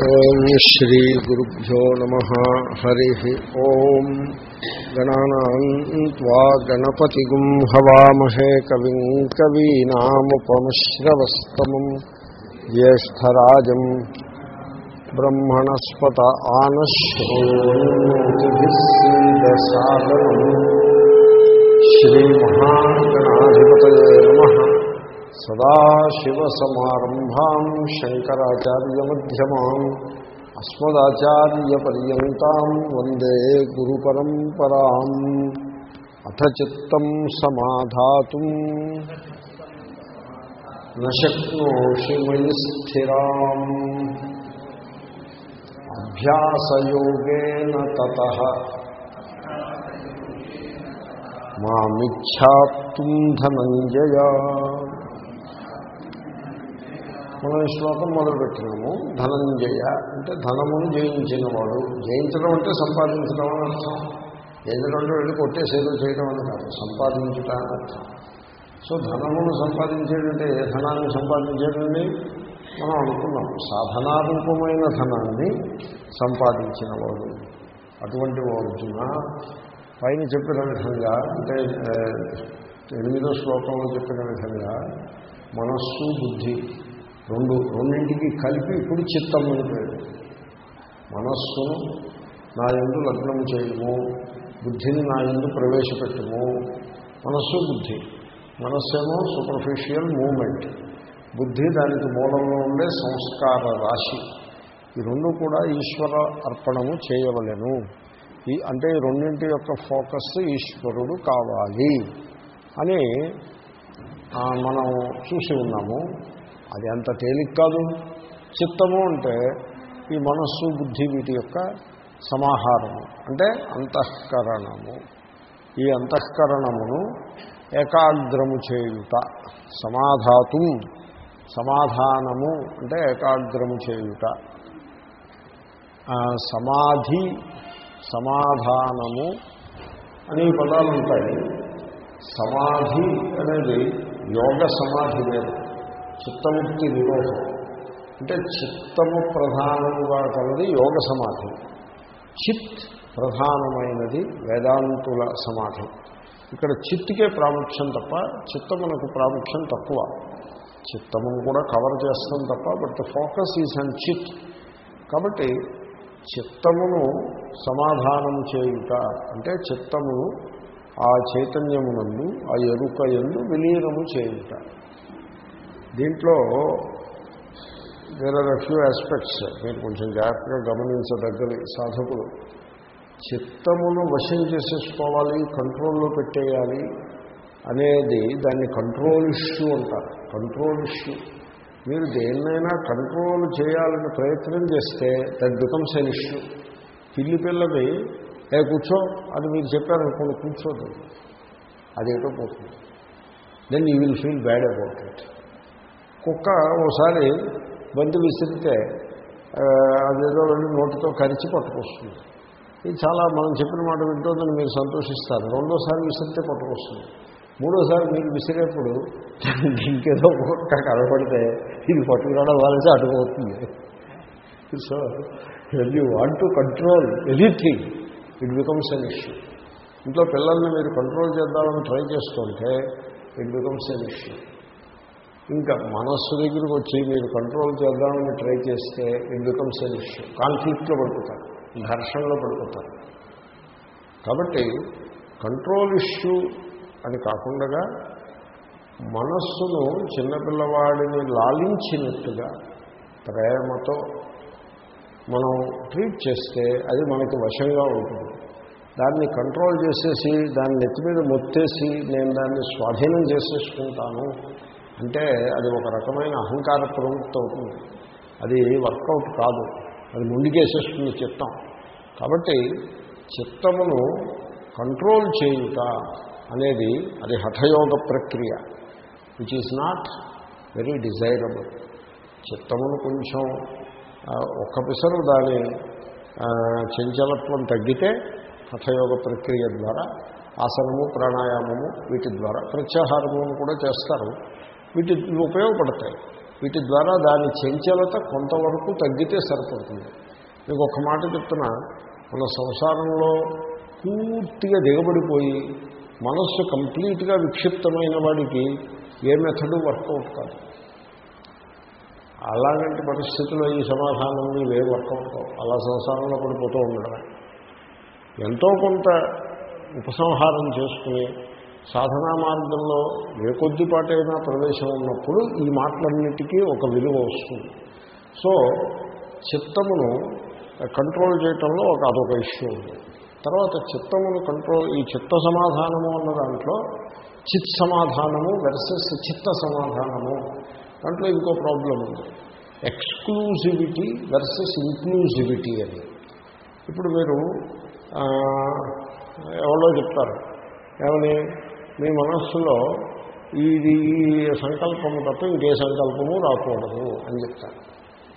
ఓం శ్రీ గురుభ్యో నమ. హరి ఓం. గణానా గణపతిగుం హవామహే కవిం కవీనాముపమశ్రవస్తమం. జ్యేష్టరాజం బ్రహ్మణస్పత ఆనశ్రోతిభిస్సీదసాదనం శ్రీమహాగణాధిపతయే నమ. సదాశివసమారంభాం శంకరాచార్యమ్యమాం అస్మదాచార్యపర్యంతం వందే గురు పరంపరాం అథ చిత్తం సమాధాతుం. నశక్నోషి మయి స్థిరా. అభ్యాసయోగేన తత. మామిచ్ఛాప్తుం ధనంజయా. మనం ఈ శ్లోకం మొదలుపెట్టినాము. ధనంజయ అంటే ధనమును జయించినవాడు. జయించడం అంటే సంపాదించడం అని అర్థం. జయించడం అంటే వెళ్ళి కొట్టేసేదో చేయడం అని కాదు. సంపాదించుట అని అర్థం. సో ధనమును సంపాదించేటంటే ఏ ధనాన్ని సంపాదించేటండి మనం అనుకున్నాం. సాధనారూపమైన ధనాన్ని సంపాదించినవాడు. అటువంటి అర్జున పైన చెప్పిన విధంగా అంటే ఎనిమిదో శ్లోకంలో చెప్పిన విధంగా మనస్సు బుద్ధి రెండు రెండింటికి కలిపి ఇప్పుడు చిత్తం అని పేరు. మనస్సును నా ఎందు లగ్నం చేయము బుద్ధిని నా ఎందు ప్రవేశపెట్టము మనస్సు బుద్ధి. మనస్సేమో సూపర్ఫిషియల్ మూమెంట్ బుద్ధి దానికి మూలంలో ఉండే సంస్కార రాశి. ఈ రెండు కూడా ఈశ్వర అర్పణము చేయవలెను. ఈ అంటే ఈ రెండింటి యొక్క ఫోకస్ ఈశ్వరుడు కావాలి. అని మనం చూసి ఉన్నాము. అది అంత తేలిక కాదు. చిత్తము అంటే ఈ మనస్సు బుద్ధి వీటి యొక్క సమాహారము. అంటే అంతఃకరణము. ఈ అంతఃకరణమును ఏకాగ్రము చేయుట సమాధాతు సమాధానము అంటే ఏకాగ్రము చేయుట. సమాధి సమాధానము అనే పదాలు ఉంటాయి. సమాధి అనేది యోగ సమాధి వేరు. చిత్తముక్తి నిరోధం అంటే చిత్తము ప్రధానముగా కలది యోగ సమాధి. చిత్ ప్రధానమైనది వేదాంతుల సమాధి. ఇక్కడ చిత్తుకే ప్రాముఖ్యం తప్ప చిత్తమునకు ప్రాముఖ్యం తక్కువ. చిత్తమును కూడా కవర్ చేస్తాం తప్ప but the focus is and చిత్. కాబట్టి చిత్తమును సమాధానం చేయుట అంటే చిత్తమును ఆ చైతన్యమునందు ఆ ఎరుక ఎందు విలీనము చేయుట. దీంట్లో వేర్ ఆర్ ఫ్యూ ఆస్పెక్ట్స్ మీరు కొంచెం జాగ్రత్తగా గమనించదగ్గది సాధకులు. చిత్తమును వశం చేసేసుకోవాలి కంట్రోల్లో పెట్టేయాలి అనేది దాన్ని కంట్రోల్ ఇష్యూ అంటారు. కంట్రోల్ ఇష్యూ మీరు దేన్నైనా కంట్రోల్ చేయాలని ప్రయత్నం చేస్తే దట్ బికమ్స్ ఎన్ ఇష్యూ పిల్లి పిల్లది ఏ కూర్చో. అని మీరు చెప్పారనుకోండి కూర్చోదు. అదేటో పోతుంది. Then you will feel bad about it కుక్క ఓసారి బంతి విసిరితే అదేదో వెళ్ళి నోటితో కరిచి పట్టుకొస్తుంది. ఇది చాలా మనం చెప్పిన మాట వింటుందని మీరు సంతోషిస్తారు. రెండోసారి విసిరితే పట్టుకొస్తుంది. మూడోసారి మీరు విసిరేప్పుడు ఇంకేదో కుక్క కనపడితే ఇది పట్టుకురావడం వాళ్ళకి అడుగుతుంది so you want to control anything it becomes an issue ఇంట్లో పిల్లల్ని మీరు కంట్రోల్ చేద్దామని ట్రై చేస్తుంటే ఇట్ బికమ్స్ అన్ ఇష్యూ ఇంకా మనస్సు దగ్గరికి వచ్చి మీరు కంట్రోల్ చేద్దామని ట్రై చేస్తే ఇట్ బికమ్స్ ఎన్ ఇష్యూ కాన్ఫ్లిక్ట్లో పడిపోతారు. ఘర్షణలో పడిపోతారు. కాబట్టి కంట్రోల్ ఇష్యూ అని కాకుండా మనస్సును చిన్నపిల్లవాడిని లాలించినట్టుగా ప్రేమతో మనం ట్రీట్ చేస్తే అది మనకి వశంగా ఉంటుంది. దాన్ని కంట్రోల్ చేసేసి దాన్ని నెత్తి మీద మొత్తేసి నేను దాన్ని స్వాధీనం చేసేసుకుంటాను. అంటే అది ఒక రకమైన అహంకార ప్రవృత్తి అవుతుంది అది వర్కౌట్ కాదు. అది ముందుకేసేస్తుంది చిత్తం. కాబట్టి చిత్తమును కంట్రోల్ చేయుట అనేది అది హఠయోగ ప్రక్రియ. Which is not very desirable చిత్తమును కొంచెం ఒక్క పిసరు దాని చంచలత్వం తగ్గితే హఠయోగ ప్రక్రియ ద్వారా ఆసనము ప్రాణాయామము వీటి ద్వారా ప్రత్యాహారము కూడా చేస్తారు. వీటి ఉపయోగపడతాయి. వీటి ద్వారా దాని చంచలత కొంతవరకు తగ్గితే సరిపడుతుంది. మీకు ఒక మాట చెప్తున్నా మన సంసారంలో పూర్తిగా దిగబడిపోయి మనస్సు కంప్లీట్గా విక్షిప్తమైన వాడికి ఏ మెథడు వర్కౌట్ కాదు. అలాంటి పరిస్థితుల్లో ఈ సమాధానం ఇవే వర్కౌట్ కావు. అలా సంసారంలో పడిపోతూ ఉండడం ఎంతో కొంత ఉపసంహారం చేసుకుని సాధనా మార్గంలో ఏ కొద్దిపాటైనా ప్రవేశం ఉన్నప్పుడు ఈ మాటలన్నిటికీ ఒక విలువ వస్తుంది. సో చిత్తమును కంట్రోల్ చేయటంలో ఒక అదొక ఇష్యూ ఉంది. తర్వాత చిత్తమును కంట్రోల్ ఈ చిత్త సమాధానము అన్న దాంట్లో చిత్ సమాధానము వెర్సెస్ చిత్త సమాధానము దాంట్లో ఇంకో ప్రాబ్లం ఉంది. ఎక్స్క్లూజివిటీ వెర్సెస్ ఇంక్లూజివిటీ అని. ఇప్పుడు మీరు ఎవరో చెప్తారు. ఏమని? మీ మనస్సులో ఇది ఈ సంకల్పము తప్ప ఇంకే సంకల్పము రాకూడదు అని చెప్తారు.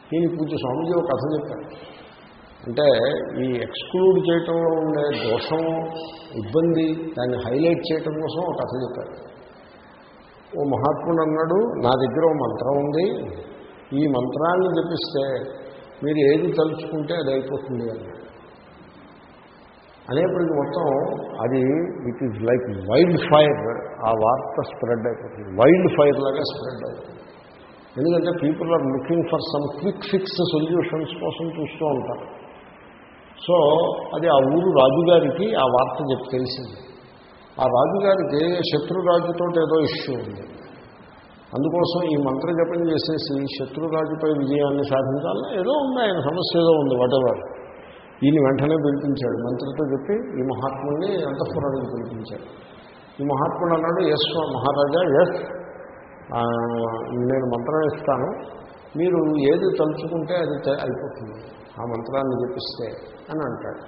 దీని పూజ స్వామిజీ ఒక కథ చెప్పారు. అంటే ఈ ఎక్స్క్లూడ్ చేయటంలో ఉండే దోషం ఇబ్బంది దాన్ని హైలైట్ చేయటం కోసం ఒక కథ చెప్పారు. ఓ మహాత్ముడు అన్నాడు నా దగ్గర ఓ మంత్రం ఉంది. ఈ మంత్రాన్ని జపిస్తే మీరు ఏది తలుచుకుంటే అది అయిపోతుంది అన్నాడు. అనేప్పటికీ మొత్తం అది it is like wild fire ఆ వార్త స్ప్రెడ్ అయిపోతుంది. వైల్డ్ ఫైర్ లాగా స్ప్రెడ్ అవుతుంది. ఎందుకంటే people are looking for some quick fix solutions కోసం చూస్తూ ఉంటారు. సో అది ఆ ఊరు రాజుగారికి ఆ వార్త చెప్పి తెలిసింది. ఆ రాజుగారికి శత్రురాజుతో ఏదో ఇష్యూ ఉంది. అందుకోసం ఈ మంత్ర జపం చేసేసి శత్రురాజుపై విజయాన్ని సాధించాలని ఏదో ఉంది ఆయన సమస్య ఏదో ఉంది వాటెవర్ ఈయన వెంటనే పిలిపించాడు. మంత్రితో చెప్పి ఈ మహాత్ముడిని అంతఃపురానికి పిలిపించాడు. ఈ మహాత్ముడు అన్నాడు ఎస్ మహారాజా ఎస్. నేను మంత్రం ఇస్తాను. మీరు ఏది తలుచుకుంటే అది అయిపోతుంది. ఆ మంత్రాన్ని చెప్పిస్తే అని అంటాడు.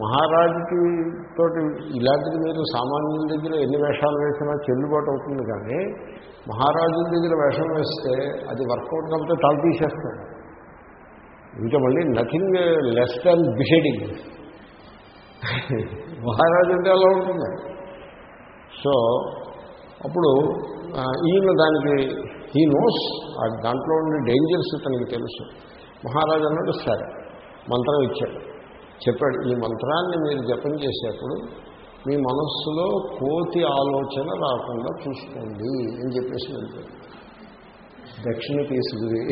మహారాజుకి తోటి ఇలాంటిది మీరు సామాన్యుల దగ్గర ఎన్ని వేషాలు వేసినా చెల్లుబాటు అవుతుంది కానీ మహారాజుల దగ్గర వేషం వేస్తే అది వర్కౌట్ కలిపితే తల తీసేస్తాడు. ఇంకా మళ్ళీ నథింగ్ లెస్ దాన్ బిహేడింగ్ మహారాజు అంటే అలా ఉంటుంది. సో అప్పుడు ఈయన దానికి ఈ నోస్ దాంట్లో ఉండే డేంజర్స్ తనకి తెలుసు. మహారాజు అన్నాడు సరే మంత్రం ఇచ్చాడు. చెప్పాడు ఈ మంత్రాన్ని మీరు జపం చేసేప్పుడు మీ మనస్సులో కోతి ఆలోచన రాకుండా చూసుకోండి అని చెప్పేసి వెళ్ళిపోయాడు దక్షిణ తీసుకుని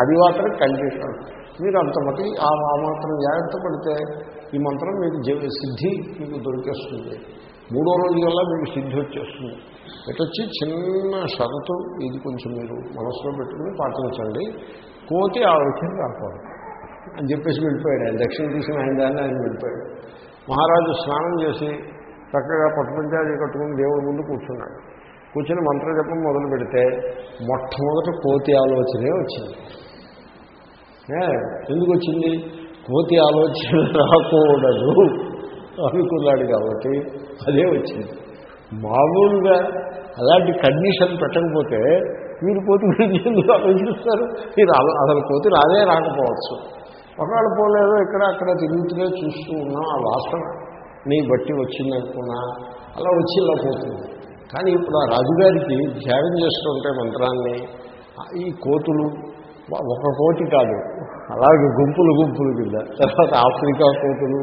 అది మాత్రం కండిషన్ మీరు అంత మతి ఆ మాత్రం జాగ్రత్త పడితే ఈ మంత్రం మీకు సిద్ధి మీకు దొరికేస్తుంది. మూడో రోజు వల్ల మీకు సిద్ధి వచ్చేస్తుంది. ఎటొచ్చి చిన్న షరతు ఇది కొంచెం మీరు మనసులో పెట్టుకుని పాటించండి. కోతి ఆలోచన రాకూడదు అని చెప్పేసి వెళ్ళిపోయాడు ఆయన. దక్షిణ తీసిన ఆయన దాన్ని ఆయన వెళ్ళిపోయాడు. మహారాజు స్నానం చేసి చక్కగా పట్టుపంచాది కట్టుకుని దేవుడి ముందు కూర్చున్నాడు. కూర్చొని మంత్రజపం మొదలు పెడితే మొట్టమొదట కోతి ఆలోచనే వచ్చింది. ఎందుకు వచ్చింది? కోతి ఆలోచన రాకూడదు అనుకున్నాడు కాబట్టి అదే వచ్చింది. మామూలుగా అలాంటి కండిషన్ పెట్టకపోతే మీరు కోతి గురించి ఎందుకు ఆలోచిస్తారు? మీరు అసలు కోతి రాదే రాకపోవచ్చు. ఒకవేళ పోలేదో ఇక్కడ అక్కడ తిరుగుతూనే చూస్తూ ఉన్నాం ఆ వాసన నీ బట్టి వచ్చిందనుకున్నా అలా వచ్చి ఇలా పోతుంది. కానీ ఇప్పుడు ఆ రాజుగారికి ధ్యానం చేస్తుంటే మంత్రాన్ని ఈ కోతులు ఒక కోటి కాదు అలాగే గుంపులు గుంపులు కింద. తర్వాత ఆఫ్రికా కోతులు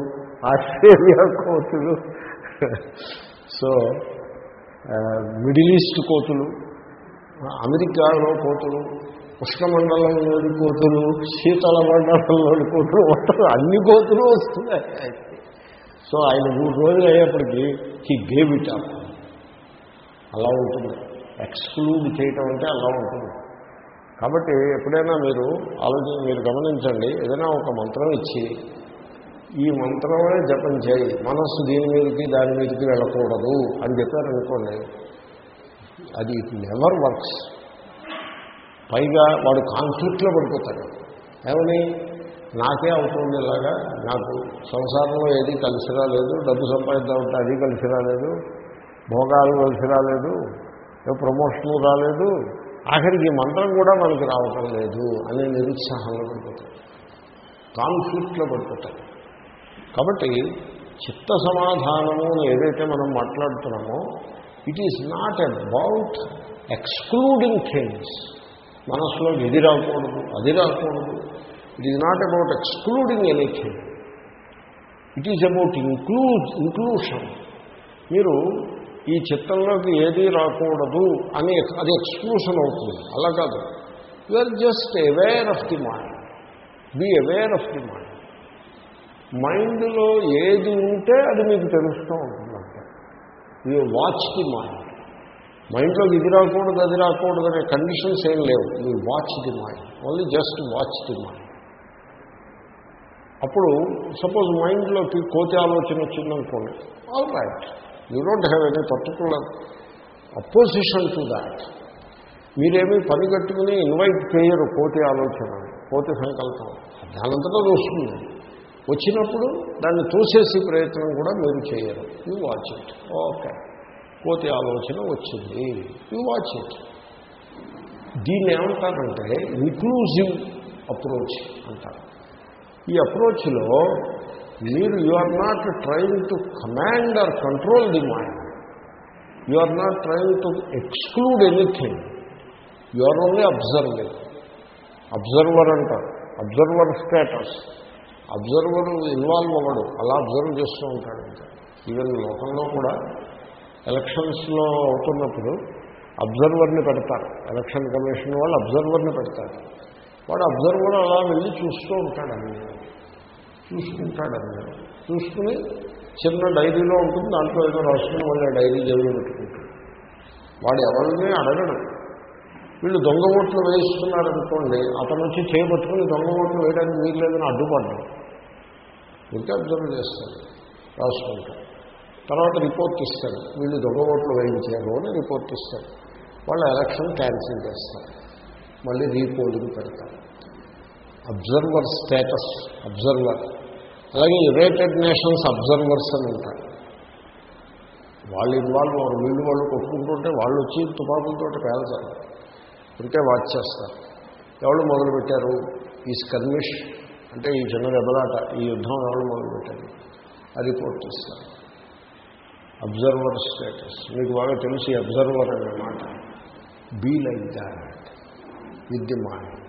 ఆస్ట్రేలియా కోతులు. సో మిడిల్ ఈస్ట్ కోతులు అమెరికాలో కోతులు ఉష్ణమండలంలోని కోతులు శీతల మండలంలోని కోతులు మొత్తం అన్ని కోతులు వస్తున్నాయి. సో ఆయన మూడు రోజులు అయ్యేప్పటికీ హీ గేవ్ ఇట్ అప్ అలా ఉంటుంది. ఎక్స్క్లూడ్ చేయటం అంటే అలా ఉంటుంది. కాబట్టి ఎప్పుడైనా మీరు ఆలోచన మీరు గమనించండి ఏదైనా ఒక మంత్రం ఇచ్చి ఈ మంత్రమే జపం చేయి మనస్సు దీని మీదకి దాని మీదకి వెళ్ళకూడదు అని చెప్పారనుకోండి అది ఇట్ నెవర్ వర్క్స్ పైగా వాడు కాన్ఫ్లిక్ట్లో పడిపోతాడు. ఏమని? నాకే అవుతుంది ఇలాగా నాకు సంసారంలో ఏది కలిసి రాలేదు డబ్బు సంపాదిద్దామంటే అది కలిసి రాలేదు భోగాలు కలిసి రాలేదు ప్రమోషన్ రాలేదు ఆఖరికి ఈ మంత్రం కూడా మనకి రావటం లేదు అనే నిరుత్సాహంలో పడిపోతాడు కాన్ఫ్లిక్ట్లో పడిపోతాడు కాబట్టి చిత్త సమాధానము ఏదైతే మనం మాట్లాడుతున్నామో it is not about excluding things మనసులో ఇది రాకూడదు అది రాకూడదు. It is not about excluding anything it is about include inclusion మీరు ఈ చిత్తంలోకి ఏది రాకూడదు అని అది ఎక్స్క్లూషన్ అవుతుంది. అలా కాదు. You are just aware of the mind be aware of the mind మైండ్లో ఏది ఉంటే అది మీకు తెలుస్తూ ఉంటుంది యూ వాచ్ ది మైండ్ మైండ్లో ఇది రాకూడదు అది రాకూడదు అనే కండిషన్స్ ఏం లేవు. You watch the mind only just watch the mind అప్పుడు సపోజ్ మైండ్లోకి కోతి ఆలోచన వచ్చిందనుకోండి. All right you don't have any particular opposition to that మీరేమీ పని కట్టుకుని ఇన్వైట్ చేయరు కోతి ఆలోచన కోతి సంకల్పం. దానంతటా వస్తుంది. వచ్చినప్పుడు దాన్ని తోసేసి ప్రయత్నం కూడా మీరు చేయరు. యూ వాచ్ ఇట్ ఓకే కోతి ఆలోచన వచ్చింది. యూ వాచ్ ఇట్ దీన్ని ఏమంటారంటే ఇంక్లూజివ్ అప్రోచ్ అంటారు. ఈ అప్రోచ్లో మీరు you are not trying to command or control the mind you are not trying to exclude anything you are only observing observer అంటారు అబ్జర్వర్ స్టేటస్ అబ్జర్వర్ ఇన్వాల్వ్ అవ్వడు అలా observe చేస్తూ ఉంటాడు. ఈవెన్ లోకంలో కూడా ఎలక్షన్స్లో అవుతున్నప్పుడు అబ్జర్వర్ని పెడతారు. ఎలక్షన్ కమిషన్ వాళ్ళు అబ్జర్వర్ని పెడతారు. వాడు అబ్జర్వర్ అలా వెళ్ళి చూస్తూ ఉంటాడు అన్నీ. చూసుకుంటాడు అందరూ చూసుకుని చిన్న డైరీలో ఉంటుంది దాంట్లో ఏదో రాసుకుని వాళ్ళ డైరీ జైలు పెట్టుకుంటాడు. వాడు ఎవరిని అడగడు. వీళ్ళు దొంగ ఓట్లు వేయిస్తున్నారనుకోండి అతను వచ్చి చేపట్టుకుని దొంగ ఓట్లు వేయడానికి మీరు లేదని అడ్డుపడ్డాడు ఇంకా అబ్జర్వ్ చేస్తాడు రాసుకుంటాడు. తర్వాత రిపోర్ట్ ఇస్తాడు. వీళ్ళు దొంగ ఓట్లు వేయించారు అని రిపోర్ట్ ఇస్తాడు. వాళ్ళు ఎలక్షన్ క్యాన్సిల్ చేస్తారు. మళ్ళీ రీపోలింగ్ పెడతారు. Observer status observer. అలాగే యునైటెడ్ నేషన్స్ అబ్జర్వర్స్ అని ఉంటారు. వాళ్ళు ఇన్వాల్వ్ అవ్వరు. వీళ్ళు వాళ్ళు కొట్టుకుంటుంటే వాళ్ళు వచ్చి తుపాకులతో పేల్చారు. ఉంటే వాచ్ చేస్తారు. ఎవరు మొదలుపెట్టారు? ఈ స్కర్మిష్ అంటే ఈ చిన్న దెబ్బలాట ఈ యుద్ధం ఎవరు మొదలుపెట్టారు? ఆ రిపోర్ట్ చేస్తారు. Observer status. మీకు బాగా తెలిసి అబ్జర్వర్ అనే మాట. Be like that. With the mind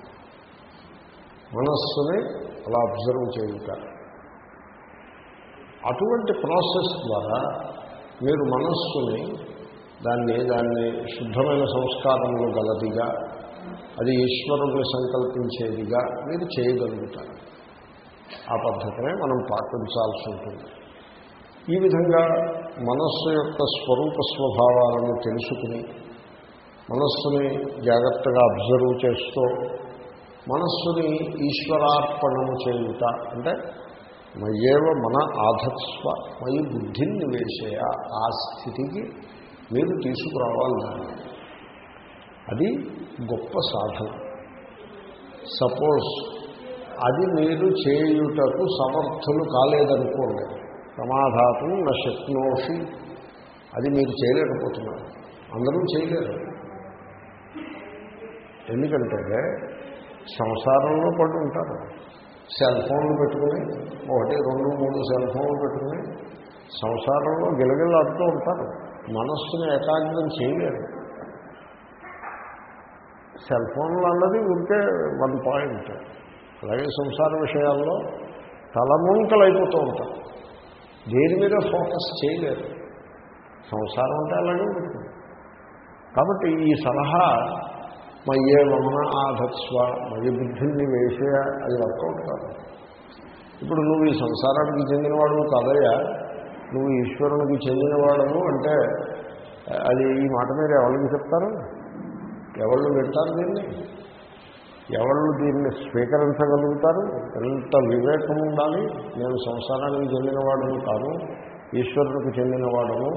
మనస్సుని అలా అబ్జర్వ్ చేయుట. అటువంటి ప్రాసెస్ ద్వారా మీరు మనస్సుని దాన్ని దాన్ని శుద్ధమైన సంస్కారంలో గలదిగా అది ఈశ్వరుని సంకల్పించేదిగా మీరు చేయగలుగుతారు. ఆ పద్ధతినే మనం పాటించాల్సి ఉంటుంది. ఈ విధంగా మనస్సు యొక్క స్వరూప స్వభావాలను తెలుసుకుని మనస్సుని జాగ్రత్తగా అబ్జర్వ్ చేస్తూ మనస్సుని ఈశ్వరార్పణము చేయుట అంటే మయేవ మన ఆధత్స్వ మయి బుద్ధిని నివేశయ ఆ స్థితికి మీరు తీసుకురావాలి అది గొప్ప సాధన. సపోజ్ అది మీరు చేయుటకు సమర్థులు కాలేదనుకోండి సమాధాతం నా శక్నోషి అది మీరు చేయలేకపోతున్నారు. అందరూ చేయలేరు. ఎందుకంటే సంసారంలో పడి ఉంటారు. సెల్ ఫోన్లు పెట్టుకుని ఒకటి రెండు మూడు సెల్ ఫోన్లు పెట్టుకుని సంసారంలో గిలగిలాడుతూ ఉంటారు. మనస్సును ఏకాగ్రం చేయలేరు. సెల్ ఫోన్లు అన్నది ఉంటే వన్ పాయింట్. అలాగే సంసార విషయాల్లో తలముంకలు అయిపోతూ ఉంటారు. దేని మీద ఫోకస్ చేయలేరు. సంసారం అంటే అలాగే ఉంటుంది. కాబట్టి ఈ సలహా మయ్యే మమన ఆధత్స్వ మయ బుద్ధిని వేసే అది వర్కౌట్ కాదు. ఇప్పుడు నువ్వు ఈ సంసారానికి చెందినవాడు కాదయ్యా. నువ్వు ఈశ్వరునికి చెందినవాడము అంటే అది ఈ మాట మీరు ఎవరికి చెప్తారు? ఎవళ్ళు వింటారు దీన్ని? ఎవళ్ళు దీన్ని స్వీకరించగలుగుతారు? ఎంత వివేకం ఉండాలి? నేను సంసారానికి చెందినవాడను కాను ఈశ్వరునికి చెందినవాడను.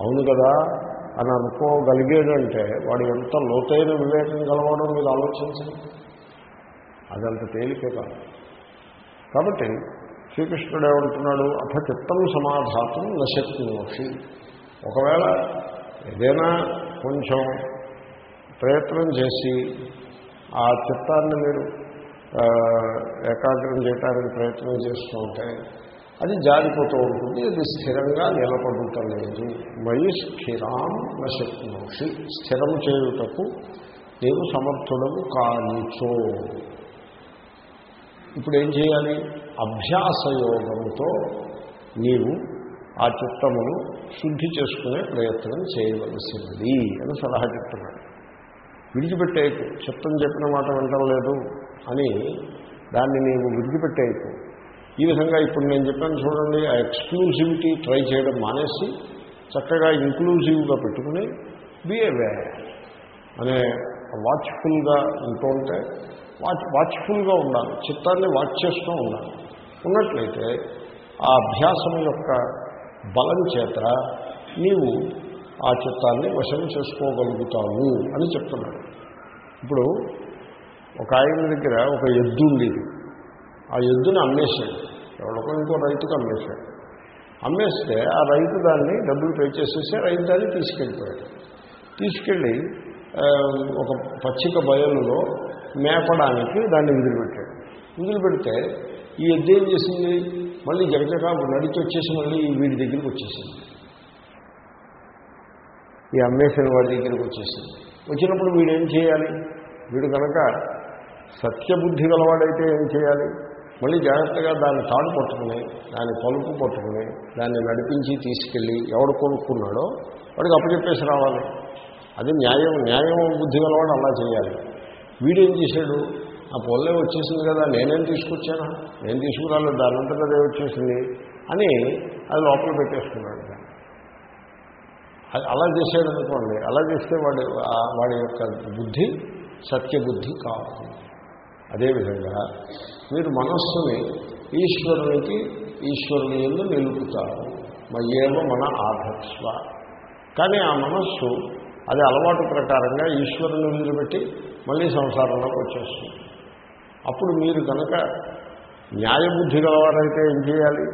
అవును కదా? అని అనుకోగలిగేదంటే వాడు ఎంత లోతైన వివేకం గలవాడో మీరు ఆలోచించండి. అదంత తేలికే కాదు. కాబట్టి శ్రీకృష్ణుడు ఏమంటున్నాడు? అథ చిత్తం సమాధాతం నశక్తిమోషి ఒకవేళ ఏదైనా కొంచెం ప్రయత్నం చేసి ఆ చిత్తాన్ని మీరు ఏకాగ్రం చేయటానికి ప్రయత్నం చేస్తూ ఉంటే అది జారిపోతూ ఉంటుంది అది స్థిరంగా నిలబడుటలేదు. మయి స్థిరాం నశక్నోషి. స్థిరం చేయుటకు నీవు సమర్థుడము కానిచో. ఇప్పుడు ఏం చేయాలి? అభ్యాసయోగంతో నీవు ఆ చిత్తమును శుద్ధి చేసుకునే ప్రయత్నం చేయవలసినది అని సలహా చెప్తున్నాడు. విడిచిపెట్టేయకు. చిత్తం చెప్పిన మాట వింటలేదు అని దాన్ని నీవు విడిచిపెట్టేయకు. ఈ విధంగా ఇప్పుడు నేను చెప్పాను చూడండి ఆ ఎక్స్క్లూసివిటీ ట్రై చేయడం మానేసి చక్కగా ఇంక్లూజివ్గా పెట్టుకుని బిఏవే అనే వాచ్ఫుల్గా ఉంటూ ఉంటే వాచ్ వాచ్ఫుల్గా ఉండాలి. చిత్తాన్ని వాచ్ చేస్తూ ఉండాలి. ఉన్నట్లయితే ఆ అభ్యాసం యొక్క బలం చేత నీవు ఆ చిత్తాన్ని వశం చేసుకోగలుగుతావు అని చెప్తున్నాడు. ఇప్పుడు ఒక ఆయన దగ్గర ఒక ఎద్దు ఉండేది. ఆ ఎద్దుని అమ్మేశాడు. ఎవరికో ఇంకో రైతుకు అమ్మేశాడు. అమ్మేస్తే ఆ రైతు దాన్ని డబ్బులు పే చేసేసి రైతు దాన్ని తీసుకెళ్ళిపోయాడు. తీసుకెళ్ళి ఒక పచ్చిక బయలులో మేపడానికి దాన్ని వదిలిపెట్టాడు వదిలిపెడితే ఈ ఎద్దు ఏం చేసింది? మళ్ళీ జగజగా నడిచి వచ్చేసి మళ్ళీ వీడి దగ్గరికి వచ్చేసింది. ఈ అమ్మేసిన వాడి దగ్గరికి వచ్చేసింది. వచ్చినప్పుడు వీడు ఏం చేయాలి? వీడు కనుక సత్యబుద్ధి గలవాడైతే ఏం చేయాలి? మళ్ళీ జాగ్రత్తగా దాన్ని తాడు పట్టుకుని దాన్ని పలుపు పట్టుకుని దాన్ని నడిపించి తీసుకెళ్ళి ఎవడు కొనుక్కున్నాడో వాడికి అప్పచెప్పేసి రావాలి. అది న్యాయం న్యాయం బుద్ధి గలవాడు అలా చేయాలి. వీడేం చేశాడు? ఆ పొల్లే వచ్చేసింది కదా నేనేం తీసుకొచ్చానా? నేను తీసుకురాలేదు దానంతటా అదే వచ్చేసింది అని అది లోపల పెట్టేసుకున్నాడు. అది అలా చేశాడు అనుకోండి అలా చేస్తే వాడి వాడి యొక్క బుద్ధి సత్యబుద్ధి కావాలి అదేవిధంగా మీరు మనస్సుని ఈశ్వరునికి ఈశ్వరుని ఎందు నిలుపుతారు. మయ్యేవ మన ఆధత్స్వ కానీ ఆ మనస్సు అది అలవాటు ప్రకారంగా ఈశ్వరుని వదిలిపెట్టి మళ్ళీ సంసారంలోకి వచ్చేస్తుంది. అప్పుడు మీరు కనుక న్యాయబుద్ధి గలవారైతే ఏం చేయాలి?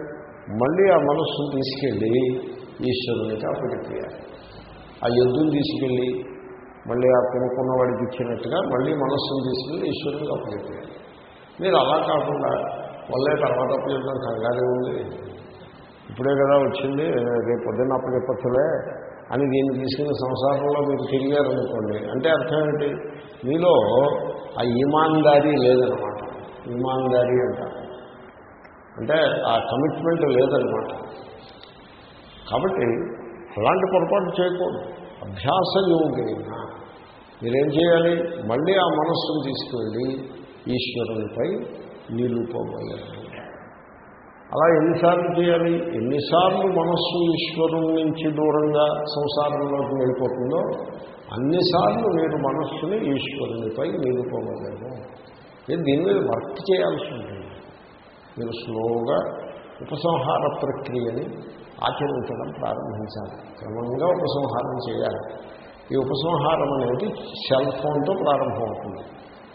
మళ్ళీ ఆ మనస్సును తీసుకెళ్ళి ఈశ్వరునికి అప్పచెప్పేయాలి ఆ ఎద్దును తీసుకెళ్ళి మళ్ళీ ఆ కొనుక్కున్న వాడికి ఇచ్చినట్టుగా మళ్ళీ మనస్సును తీసుకుని ఈశ్వరునికి అప్పచెప్పారు మీరు అలా కాకుండా మళ్ళీ తర్వాత అప్పచెప్పడం కంగారే ఉంది. ఇప్పుడే కదా వచ్చింది రేపు పొద్దున్న అప్పచెప్పచ్చులే అని దీన్ని తీసుకున్న సంసారంలో మీరు తిరిగారనుకోండి. అంటే అర్థం ఏంటి? మీలో ఆ ఈమాన్దారీ లేదనమాట. ఈమాన్దారీ అంటారు అంటే ఆ కమిట్మెంట్ లేదనమాట. కాబట్టి అలాంటి పొరపాటు చేయకూడదు. అభ్యాస యోగైనా మీరేం చేయాలి? మళ్ళీ ఆ మనస్సును తీసుకువెళ్ళి ఈశ్వరునిపై నిలుపబోయాలి అలా ఎన్నిసార్లు చేయాలి? ఎన్నిసార్లు మనస్సు ఈశ్వరుని నుంచి దూరంగా సంసారంలోకి వెళ్ళిపోతుందో అన్నిసార్లు మీరు మనస్సుని ఈశ్వరునిపై నిలుపవలేము ఇది దీని మీద వర్క్ చేయాల్సి ఉంటుంది. మీరు స్లోగా ఉపసంహార ప్రక్రియని ఆచరించడం ప్రారంభించాలి. క్రమంగా ఉపసంహారం చేయాలి. ఈ ఉపసంహారం అనేది సెల్ ఫోన్తో ప్రారంభమవుతుంది.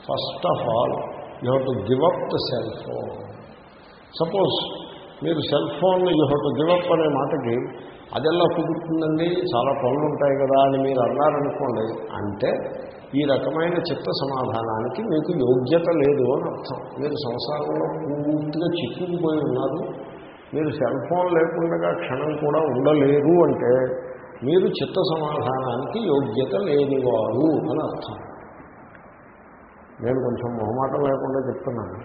First of all you have to give up the cell phone suppose మీరు cell phone you have to give up అనే మాటకి అదెలా కుదురుతుందండి? చాలా పనులు ఉంటాయి కదా అని మీరు అన్నారనుకోండి. అంటే ఈ రకమైన చిత్త సమాధానానికి మీకు యోగ్యత లేదు అని అర్థం. మీరు సంసారంలో పూర్తిగా చిక్కుకుపోయి ఉన్నారు. మీరు సెల్ ఫోన్ లేకుండా క్షణం కూడా ఉండలేరు అంటే మీరు చిత్త సమాధానానికి యోగ్యత లేనివారు అని అర్థం. నేను కొంచెం మొహమాటం లేకుండా చెప్తున్నాను.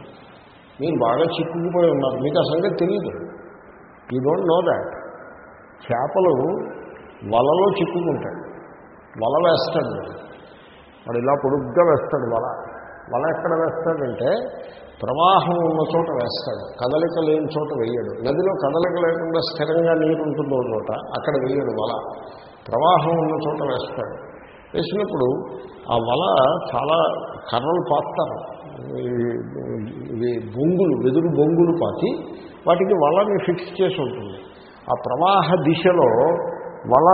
మీరు బాగా చిక్కుకుపోయి ఉన్నారు. మీకు ఆ సంగతి తెలియదు యూ డోంట్ నో దాట్ చేపలు వలలో చిక్కుకుంటాయి. వల వేస్తాడు. వాడు. ఇలా పొడుగ్గా వేస్తాడు. వల. వల ఎక్కడ వేస్తాడంటే ప్రవాహం ఉన్న చోట వేస్తాడు. కదలిక లేని చోట వేయడు. నదిలో కదలిక లేకుండా స్థిరంగా నీరు ఉంటుందో చోట అక్కడ వేయడు వల. ప్రవాహం ఉన్న చోట వేస్తాడు. వేసినప్పుడు ఆ వల చాలా కర్రలు పాతారు. బొంగులు వెదురు బొంగులు పాతి వాటికి వలని ఫిక్స్ చేసి ఉంటుంది. ఆ ప్రవాహ దిశలో వల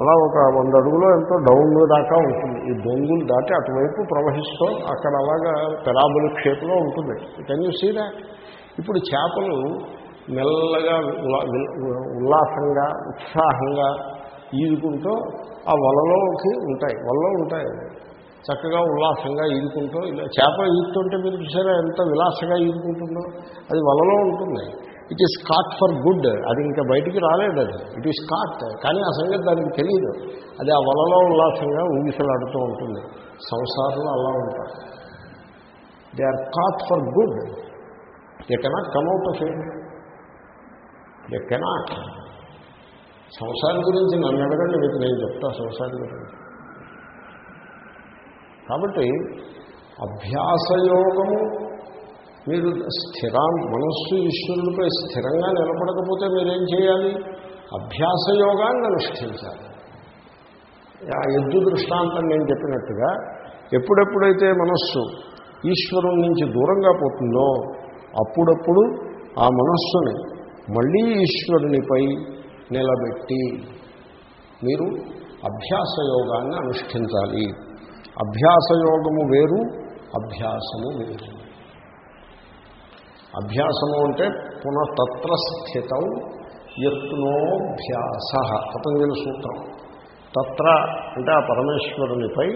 అలా ఒక వంద అడుగులో ఎంతో డౌన్ దాకా ఉంటుంది. ఈ డొంగులు దాటి అటువైపు ప్రవహిస్తూ అక్కడ అలాగా పెరాబుల్ షేప్లో ఉంటుంది. కెన్ యూ సీ దాట్ ఇప్పుడు చేపలు మెల్లగా ఉల్లాసంగా ఉత్సాహంగా ఈదుకుంటూ ఆ వలలోకి ఉంటాయి. వలలో ఉంటాయి చక్కగా ఉల్లాసంగా ఈదుకుంటూ ఇలా చేప ఈదుతుంటే మీరు చూసారా ఎంత విలాసంగా ఈదుకుంటుందో? అది వలలో ఉంటుంది. It is caught for good అది ఇంకా బయటికి రాలేదు అది. ఇట్ ఈస్ కాట్ కానీ ఆ సంగతి దానికి తెలియదు. అది ఆ వలలో ఉల్లాసంగా ఊగిసలాడుతూ ఉంటుంది. సంసారంలో అలా ఉంటారు. They are caught for good they cannot come out of it they cannot సంసారం గురించి నన్ను అడగండి మీకు నేను చెప్తా సంసారం గురించి. కాబట్టి అభ్యాసయోగము మీరు స్థిరా మనస్సు ఈశ్వరుడిపై స్థిరంగా నిలబడకపోతే మీరేం చేయాలి? అభ్యాసయోగాన్ని అనుష్ఠించాలి. ఆ ఎద్దు దృష్టాంతం నేను చెప్పినట్టుగా ఎప్పుడెప్పుడైతే మనస్సు ఈశ్వరం నుంచి దూరంగా పోతుందో అప్పుడప్పుడు ఆ మనస్సుని మళ్ళీ ఈశ్వరునిపై నిలబెట్టి మీరు అభ్యాస యోగాన్ని అనుష్ఠించాలి. అభ్యాసయోగము వేరు అభ్యాసము వేరు. అభ్యాసము అంటే పునఃతత్ర స్థితం యత్నోభ్యాస పతంజలి సూత్రం. తత్ర అంటే ఆ పరమేశ్వరునిపై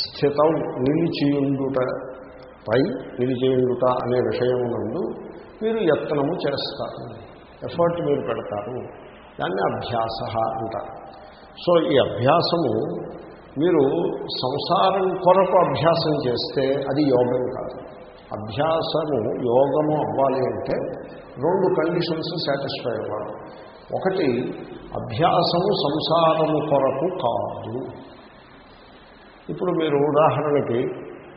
స్థితం నిలిచియుండుట పై నిలిచియుండుట అనే విషయమునందు మీరు యత్నము చేస్తారు. ఎఫర్ట్ మీరు పెడతారు. దాన్ని అభ్యాస అంటారు సో ఈ అభ్యాసము మీరు సంసారం కొరకు అభ్యాసం చేస్తే అది యోగం కాదు. అభ్యాసము యోగము అవ్వాలి అంటే రెండు కండిషన్స్ సాటిస్ఫై అవ్వాలి. ఒకటి అభ్యాసము సంసారము కొరకు కాదు. ఇప్పుడు మీరు ఉదాహరణకి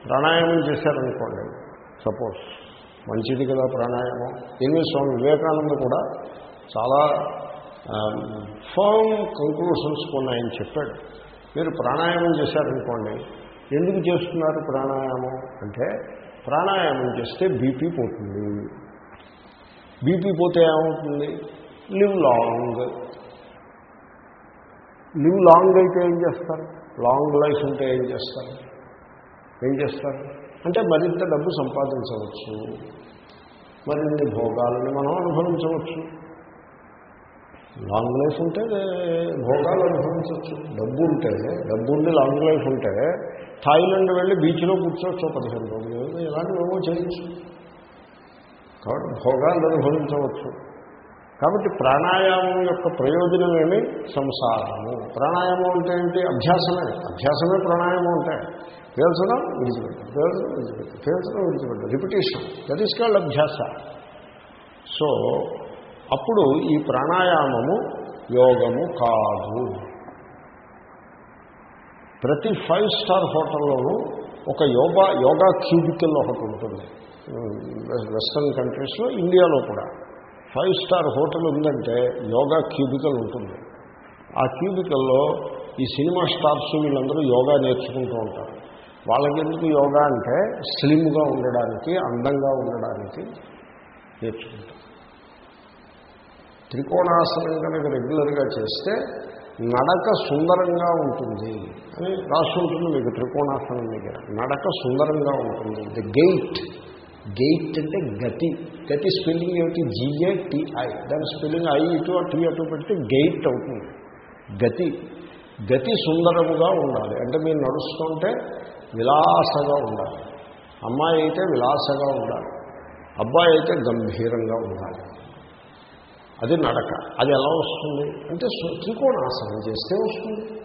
ప్రాణాయామం చేశారనుకోండి. సపోజ్ మంచిది కదా ప్రాణాయామం. దీన్ని స్వామి వివేకానంద కూడా చాలా ఫర్మ్ కంక్లూషన్స్ కొన్ని ఆయన చెప్పాడు. మీరు ప్రాణాయామం చేశారనుకోండి ఎందుకు చేస్తున్నారు ప్రాణాయామం? అంటే ప్రాణాయామం చేస్తే బీపీ పోతుంది. బీపీ పోతే ఏమవుతుంది? Live long. లివ్ లాంగ్ అయితే ఏం చేస్తారు? లాంగ్ లైఫ్ ఉంటే ఏం చేస్తారు? ఏం చేస్తారు? అంటే మరింత డబ్బు సంపాదించవచ్చు. మరిన్ని భోగాలని మనం అనుభవించవచ్చు. లాంగ్ లైఫ్ ఉంటే భోగాలు అనుభవించవచ్చు. డబ్బు ఉంటే డబ్బు ఉండి లాంగ్ లైఫ్ ఉంటే థాయిలాండ్ వెళ్ళి బీచ్లో కూర్చోవచ్చు పదిహేను రోజులు. ఇలాంటివేమో చేయొచ్చు. కాబట్టి భోగాలు అనుభవించవచ్చు. కాబట్టి ప్రాణాయామం యొక్క ప్రయోజనమేమి సంసారము. ప్రాణాయామం అంటే ఏంటి? అభ్యాసమే. అభ్యాసమే ప్రాణాయామం అంటే. పేల్చడం విడిచిపెట్టడం పేల్చడం విడిచిపెట్టడం పేల్చడం విడిచిపెట్టడం రిపిటేషన్ దట్ ఈస్ కాల్డ్ అభ్యాస. సో అప్పుడు ఈ ప్రాణాయామము యోగము కాదు. ప్రతి ఫైవ్ స్టార్ హోటల్లోనూ ఒక యోగా యోగా క్యూబికల్ ఒకటి ఉంటుంది. వెస్ట్రన్ కంట్రీస్లో ఇండియాలో కూడా. ఫైవ్ స్టార్ హోటల్ ఉందంటే యోగా క్యూబికల్ ఉంటుంది. ఆ క్యూబికల్లో ఈ సినిమా స్టార్స్ వీళ్ళందరూ యోగా నేర్చుకుంటూ ఉంటారు. వాళ్ళకెందుకు యోగా అంటే స్లిమ్గా ఉండడానికి అందంగా ఉండడానికి నేర్చుకుంటారు. త్రికోణాసనం కనుక రెగ్యులర్గా చేస్తే నడక సుందరంగా ఉంటుంది అని రాసి ఉంటుంది మీకు త్రికోణాసనం దగ్గర. నడక సుందరంగా ఉంటుంది. ద గెయిట్ గెయిట్ అంటే గతి. గతి స్పెల్లింగ్ ఏమిటి? జిఏ టిఐ దాని స్పెల్లింగ్ ఐ ఇటు టీ అటు పెడితే గెయిట్ అవుతుంది. గతి. గతి సుందరముగా ఉండాలి. అంటే మీరు నడుస్తుంటే విలాసగా ఉండాలి. అమ్మాయి అయితే విలాసగా ఉండాలి. అబ్బాయి అయితే గంభీరంగా ఉండాలి. అది నడక. అది ఎలా వస్తుంది? అంటే త్రికోణాసనం చేస్తే వస్తుంది.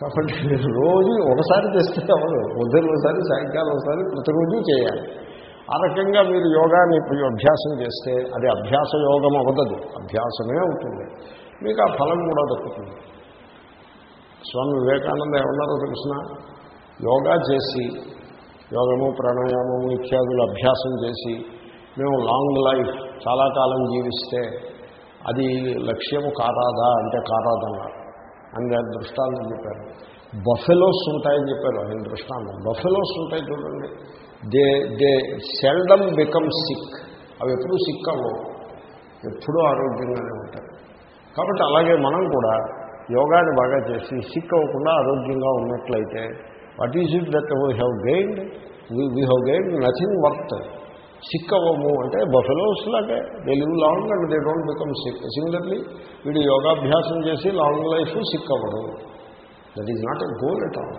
కాబట్టి మీరు రోజు ఒకసారి చేస్తే అవ్వదు ఉదయం ఒకసారి సాయంకాలం ఒకసారి ప్రతిరోజు చేయాలి. ఆ రకంగా మీరు యోగాని అభ్యాసం చేస్తే అది అభ్యాస యోగం అవ్వదు. అభ్యాసమే అవుతుంది. మీకు ఆ ఫలం కూడా దక్కుతుంది. స్వామి వివేకానంద ఏమన్నారో తెలిసిన? యోగా చేసి యోగము ప్రాణాయామము ఇత్యాదులు అభ్యాసం చేసి మేము లాంగ్ లైఫ్ చాలా కాలం జీవిస్తే అది లక్ష్యము కారాదా అంటే కారాదన్నారు అని దృష్టాంతం చెప్పారు. బఫెలోస్ ఉంటాయని చెప్పారు. ఆయన దృష్టాంతం. బఫెలోస్ ఉంటాయి చూడండి. They they seldom become sick. అవి ఎప్పుడూ సిక్ అవ్వవు. ఎప్పుడూ ఆరోగ్యంగానే ఉంటాయి. కాబట్టి అలాగే మనం కూడా యోగాని బాగా చేసి సిక్ అవ్వకుండా ఆరోగ్యంగా ఉన్నట్లయితే what is it that we have gained? We have gained nothing worth. Sick అవ్వము అంటే బఫెలోస్ లాగే. They live long and they don't become sick similarly వీడు యోగాభ్యాసం చేసి long life sick అవ్వడు that is not a goal at all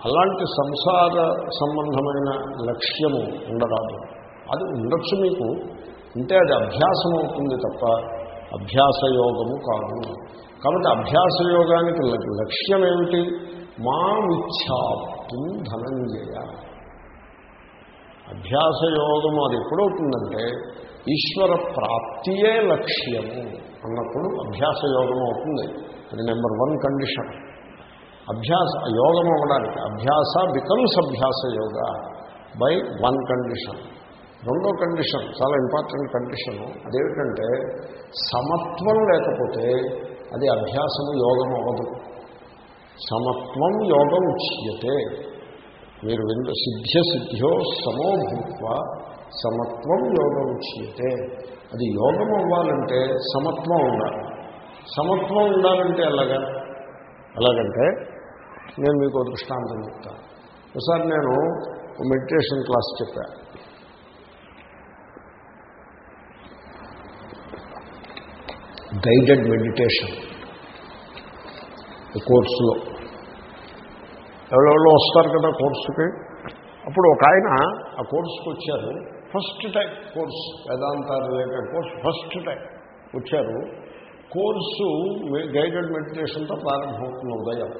అలాంటి సంసార సంబంధమైన లక్ష్యము ఉండరాదు. అది ఉండొచ్చు మీకు. ఉంటే అది అభ్యాసం అవుతుంది తప్ప అభ్యాస యోగము కాదు. కాబట్టి అభ్యాస యోగానికి లక్ష్యం ఏమిటి మామిచ్ఛాప్తుం ధనంజయ. అభ్యాసయోగము అది ఎప్పుడవుతుందంటే ఈశ్వర ప్రాప్తియే లక్ష్యము అన్నప్పుడు అభ్యాస యోగం అవుతుంది. అది నెంబర్ వన్ కండిషన్. అభ్యాస యోగం అవ్వడానికి అభ్యాస బికమ్స్ అభ్యాస యోగ బై వన్ కండిషన్. రెండో కండిషన్ చాలా ఇంపార్టెంట్ కండిషను అదేమిటంటే సమత్వం లేకపోతే అది అభ్యాసము యోగం అవ్వదు. సమత్వం యోగం ఉచ్యతే. మీరు విందు సిద్ధ్య సిద్ధ్యో సమో భూత్వ సమత్వం యోగం ఉచ్యతే అది యోగం అవ్వాలంటే సమత్వం ఉండాలి. సమత్వం ఉండాలంటే ఎలాగా? ఎలాగంటే నేను మీకు దృష్టాంతం చెప్తాను. ఒకసారి నేను మెడిటేషన్ క్లాస్ చెప్పా. Guided meditation. కోర్సులో. ఎవరెవరో వస్తారు కదా కోర్సుకి. అప్పుడు ఒక ఆయన ఆ కోర్సుకి వచ్చారు. First time course Vedanta related course first time వచ్చారు. కోర్సు గైడెడ్ మెడిటేషన్తో ప్రారంభమవుతుంది ఉదయం.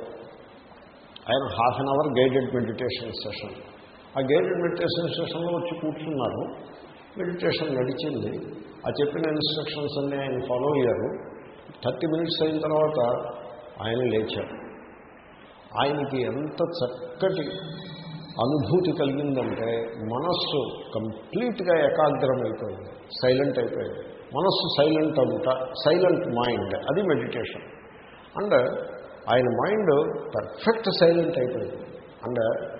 ఆయన half an hour guided meditation session ఆ గైడెడ్ మెడిటేషన్ సెషన్లో వచ్చి కూర్చున్నారు. మెడిటేషన్ నడిచింది. ఆ చెప్పిన ఇన్స్ట్రక్షన్స్ అన్నీ ఆయన ఫాలో అయ్యారు. థర్టీ మినిట్స్ అయిన తర్వాత ఆయన లేచారు. ఆయనకి ఎంత చక్కటి అనుభూతి కలిగిందంటే మనస్సు కంప్లీట్గా ఏకాగ్రమైపోయింది సైలెంట్ అయిపోయింది. మనస్సు సైలెంట్ అవుట సైలెంట్ మైండ్ అది మెడిటేషన్. అండ్ ఆయన మైండ్ పర్ఫెక్ట్ సైలెంట్ అయిపోయింది. And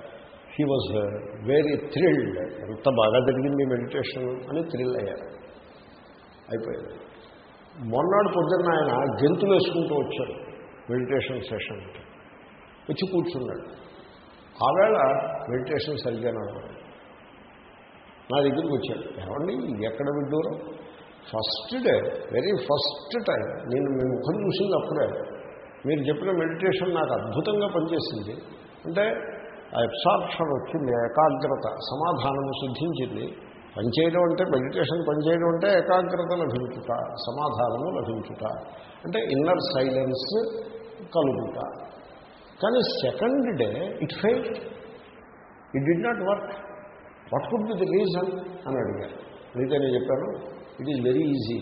he was very thrilled. ఎంత బాగా జరిగింది మెడిటేషన్ అని థ్రిల్ అయ్యారు. అయిపోయింది. మొన్నాడు పొద్దున్న ఆయన గెంతులు వేసుకుంటూ వచ్చారు మెడిటేషన్ సెషన్కి. వచ్చి కూర్చున్నాడు. ఆవేళ మెడిటేషన్ సరిగ్గా నడవదు నా దగ్గరికి వచ్చాడు. ఏమండి ఎక్కడ విడ్డూరం first day very first time. నేను మీ ముఖం చూసింది అప్పుడే మీరు చెప్పిన మెడిటేషన్ నాకు అద్భుతంగా పనిచేసింది. అంటే ఆ అబ్సార్ప్షన్ వచ్చింది ఏకాగ్రత సమాధానము సిద్ధించింది. పనిచేయడం అంటే మెడిటేషన్ పనిచేయడం అంటే ఏకాగ్రత లభించుట సమాధానము లభించుట. అంటే ఇన్నర్ సైలెన్స్ కలుగుట. కానీ second day it fail. It did not work what could be the reason అని అడిగారు. అయితే నేను చెప్పాను it is very easy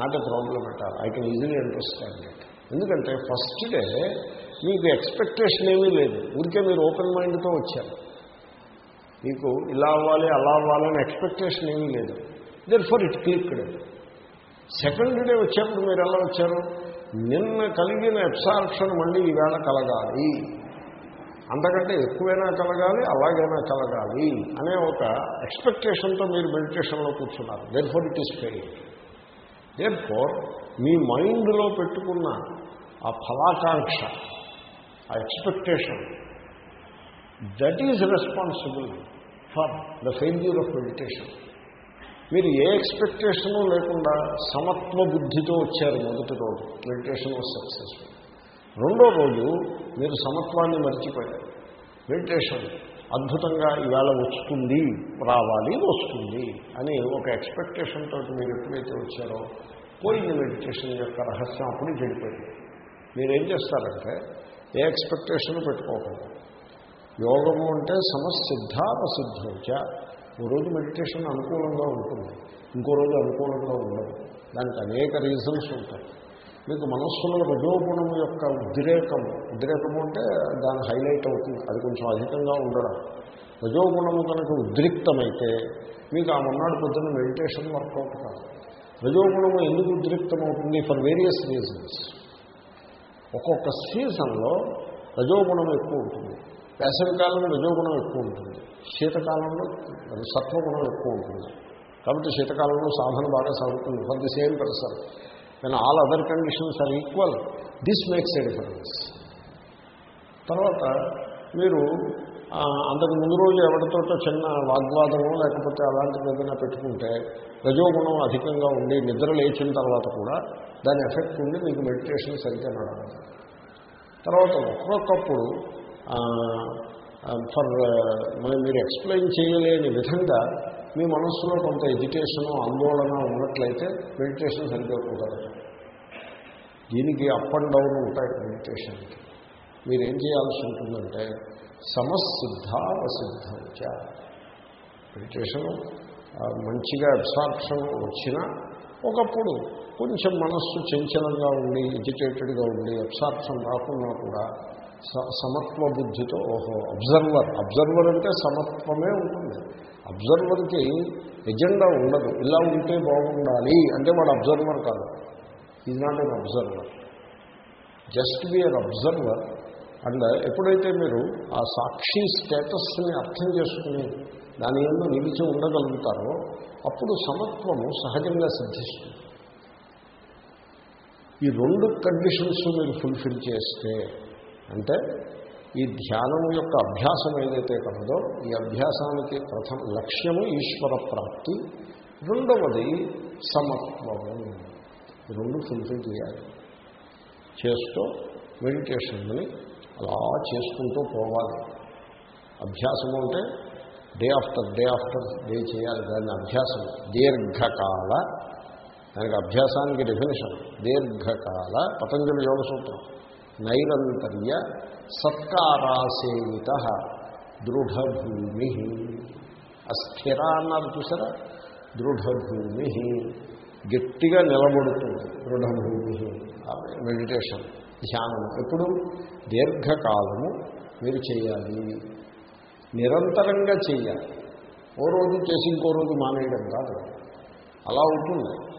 not a problem at I can easily understand it ఎందుకంటే ఫస్ట్ డే మీకు ఎక్స్పెక్టేషన్ ఏమీ లేదు. ఊరికే మీరు ఓపెన్ మైండ్తో వచ్చారు. మీకు ఇలా అవ్వాలి అలా అవ్వాలి అని ఎక్స్పెక్టేషన్ ఏమీ లేదు. Then for it clicked second day వచ్చేప్పుడు మీరు ఎలా వచ్చారు? నిన్న కలిగిన అబ్సార్ప్షన్ మళ్ళీ ఈవేళ కలగాలి. అంతకంటే ఎక్కువైనా కలగాలి అలాగైనా కలగాలి అనే ఒక ఎక్స్పెక్టేషన్తో మీరు మెడిటేషన్లో కూర్చున్నారు. Therefore it is fail therefore మీ మైండ్లో పెట్టుకున్న ఆ ఫలాకాంక్ష ఆ expectation that is responsible for the failure of meditation మీరు ఏ ఎక్స్పెక్టేషను లేకుండా సమత్వ బుద్ధితో వచ్చారు మొదటి రోజు. మెడిటేషన్ వాజ్ సక్సెస్ఫుల్ రెండో రోజు మీరు సమత్వాన్ని మర్చిపోయారు. మెడిటేషన్ అద్భుతంగా ఈవేళ వస్తుంది రావాలి వస్తుంది అని ఒక ఎక్స్పెక్టేషన్ తోటి మీరు ఎప్పుడైతే వచ్చారో పోయింది మెడిటేషన్ యొక్క రహస్యం అప్పుడు చెడిపోయింది. మీరేం చేస్తారంటే ఏ ఎక్స్పెక్టేషన్ పెట్టుకోకండి. యోగము అంటే సమసిద్ధ ఓ రోజు మెడిటేషన్ అనుకూలంగా ఉంటుంది. ఇంకో రోజు అనుకూలంగా ఉండదు. దానికి అనేక రీజన్స్ ఉంటాయి. మీకు మనస్సులో రజోగుణం యొక్క ఉద్రేకము ఉద్రేకము అంటే దాని హైలైట్ అవుతుంది. అది కొంచెం అధికంగా ఉండడం. రజోగుణము కనుక ఉద్రిక్తమైతే మీకు ఆ మొన్నటి పొద్దున్న మెడిటేషన్ వర్కౌట్ కాదు. రజోగుణము ఎందుకు ఉద్రిక్తమవుతుంది? For various reasons. ఒక్కొక్క సీజన్లో రజోగుణం ఎక్కువ ఉంటుంది. వేసవికాలంలో రజోగుణం ఎక్కువ ఉంటుంది. శీతకాలంలో సత్వగుణం ఎక్కువ ఉంటుంది. కాబట్టి శీతకాలంలో సాధన బాగా సాగుతుంది. ఫర్ ది సేమ్ పర్సన్ కానీ all other conditions are equal this makes a difference తర్వాత మీరు అంతకు ముందు రోజు ఎవరితోటో చిన్న వాగ్వాదమో లేకపోతే అలాంటిది ఏదైనా పెట్టుకుంటే రజోగుణం అధికంగా ఉండి నిద్ర లేచిన తర్వాత కూడా దాని ఎఫెక్ట్ ఉండి మీకు మెడిటేషన్ సరిగ్గా నడవదు తర్వాత ఒక్కొక్కప్పుడు ఫర్ మరి మీరు ఎక్స్ప్లెయిన్ చేయలేని విధంగా మీ మనస్సులో కొంత ఎడ్యుకేషన్ ఆందోళన ఉన్నట్లయితే మెడిటేషన్ సరిగ్గా కుదరదు. దీనికి అప్ అండ్ డౌన్ ఉంటాయి మెడిటేషన్కి మీరేం చేయాల్సి ఉంటుందంటే సమసిద్ధావసిద్ధంచ మెడిటేషను మంచిగా అబ్సార్ప్షన్ వచ్చినా ఒకప్పుడు కొంచెం మనస్సు చంచలంగా ఉండి ఎడ్యుకేటెడ్గా ఉండి అబ్సార్ప్షన్ రాకున్నా కూడా సమత్వ బుద్ధితో ఓహో అబ్జర్వర్. అబ్జర్వర్ అంటే సమత్వమే ఉంటుంది. అబ్జర్వర్కి ఎజెండా ఉండదు. ఇలా ఉంటే బాగుండాలి అంటే వాడు అబ్జర్వర్ కాదు. Is not an observer just be an observer and ఎప్పుడైతే మీరు ఆ సాక్షి స్టేటస్ని అర్థం చేసుకుని దాని ఎందు నిలిచి ఉండగలుగుతారో అప్పుడు సమత్వము సహజంగా సిద్ధిస్తుంది. ఈ రెండు కండిషన్స్ మీరు ఫుల్ఫిల్ చేస్తే అంటే ఈ ధ్యానం యొక్క అభ్యాసం ఏదైతే కలదో ఈ అభ్యాసానికి ప్రథమ లక్ష్యము ఈశ్వర ప్రాప్తి రెండవది సమత్వము. రెండు ఫుల్ఫిల్ చేయాలి. చేస్తూ మెడిటేషన్ని అలా చేసుకుంటూ పోవాలి. అభ్యాసము అంటే day after day after day చేయాలి. దాన్ని అభ్యాసం దీర్ఘకాల. దానికి అభ్యాసానికి డెఫినేషన్ దీర్ఘకాల. పతంజలి యోగ సూత్రం. నైరంతర్య సత్కారాసేవిత దృఢభూమి. అస్థిర అన్నారు చూసారా? దృఢభూమి. గట్టిగా నిలబడుతుంది దృఢభూమి. మెడిటేషన్ ధ్యానం. ఎప్పుడు? దీర్ఘకాలము మీరు చేయాలి. నిరంతరంగా చేయాలి. ఓ రోజు చేసి ఇంకో రోజు మానేయడం కాదు. అలా ఉంటుంది.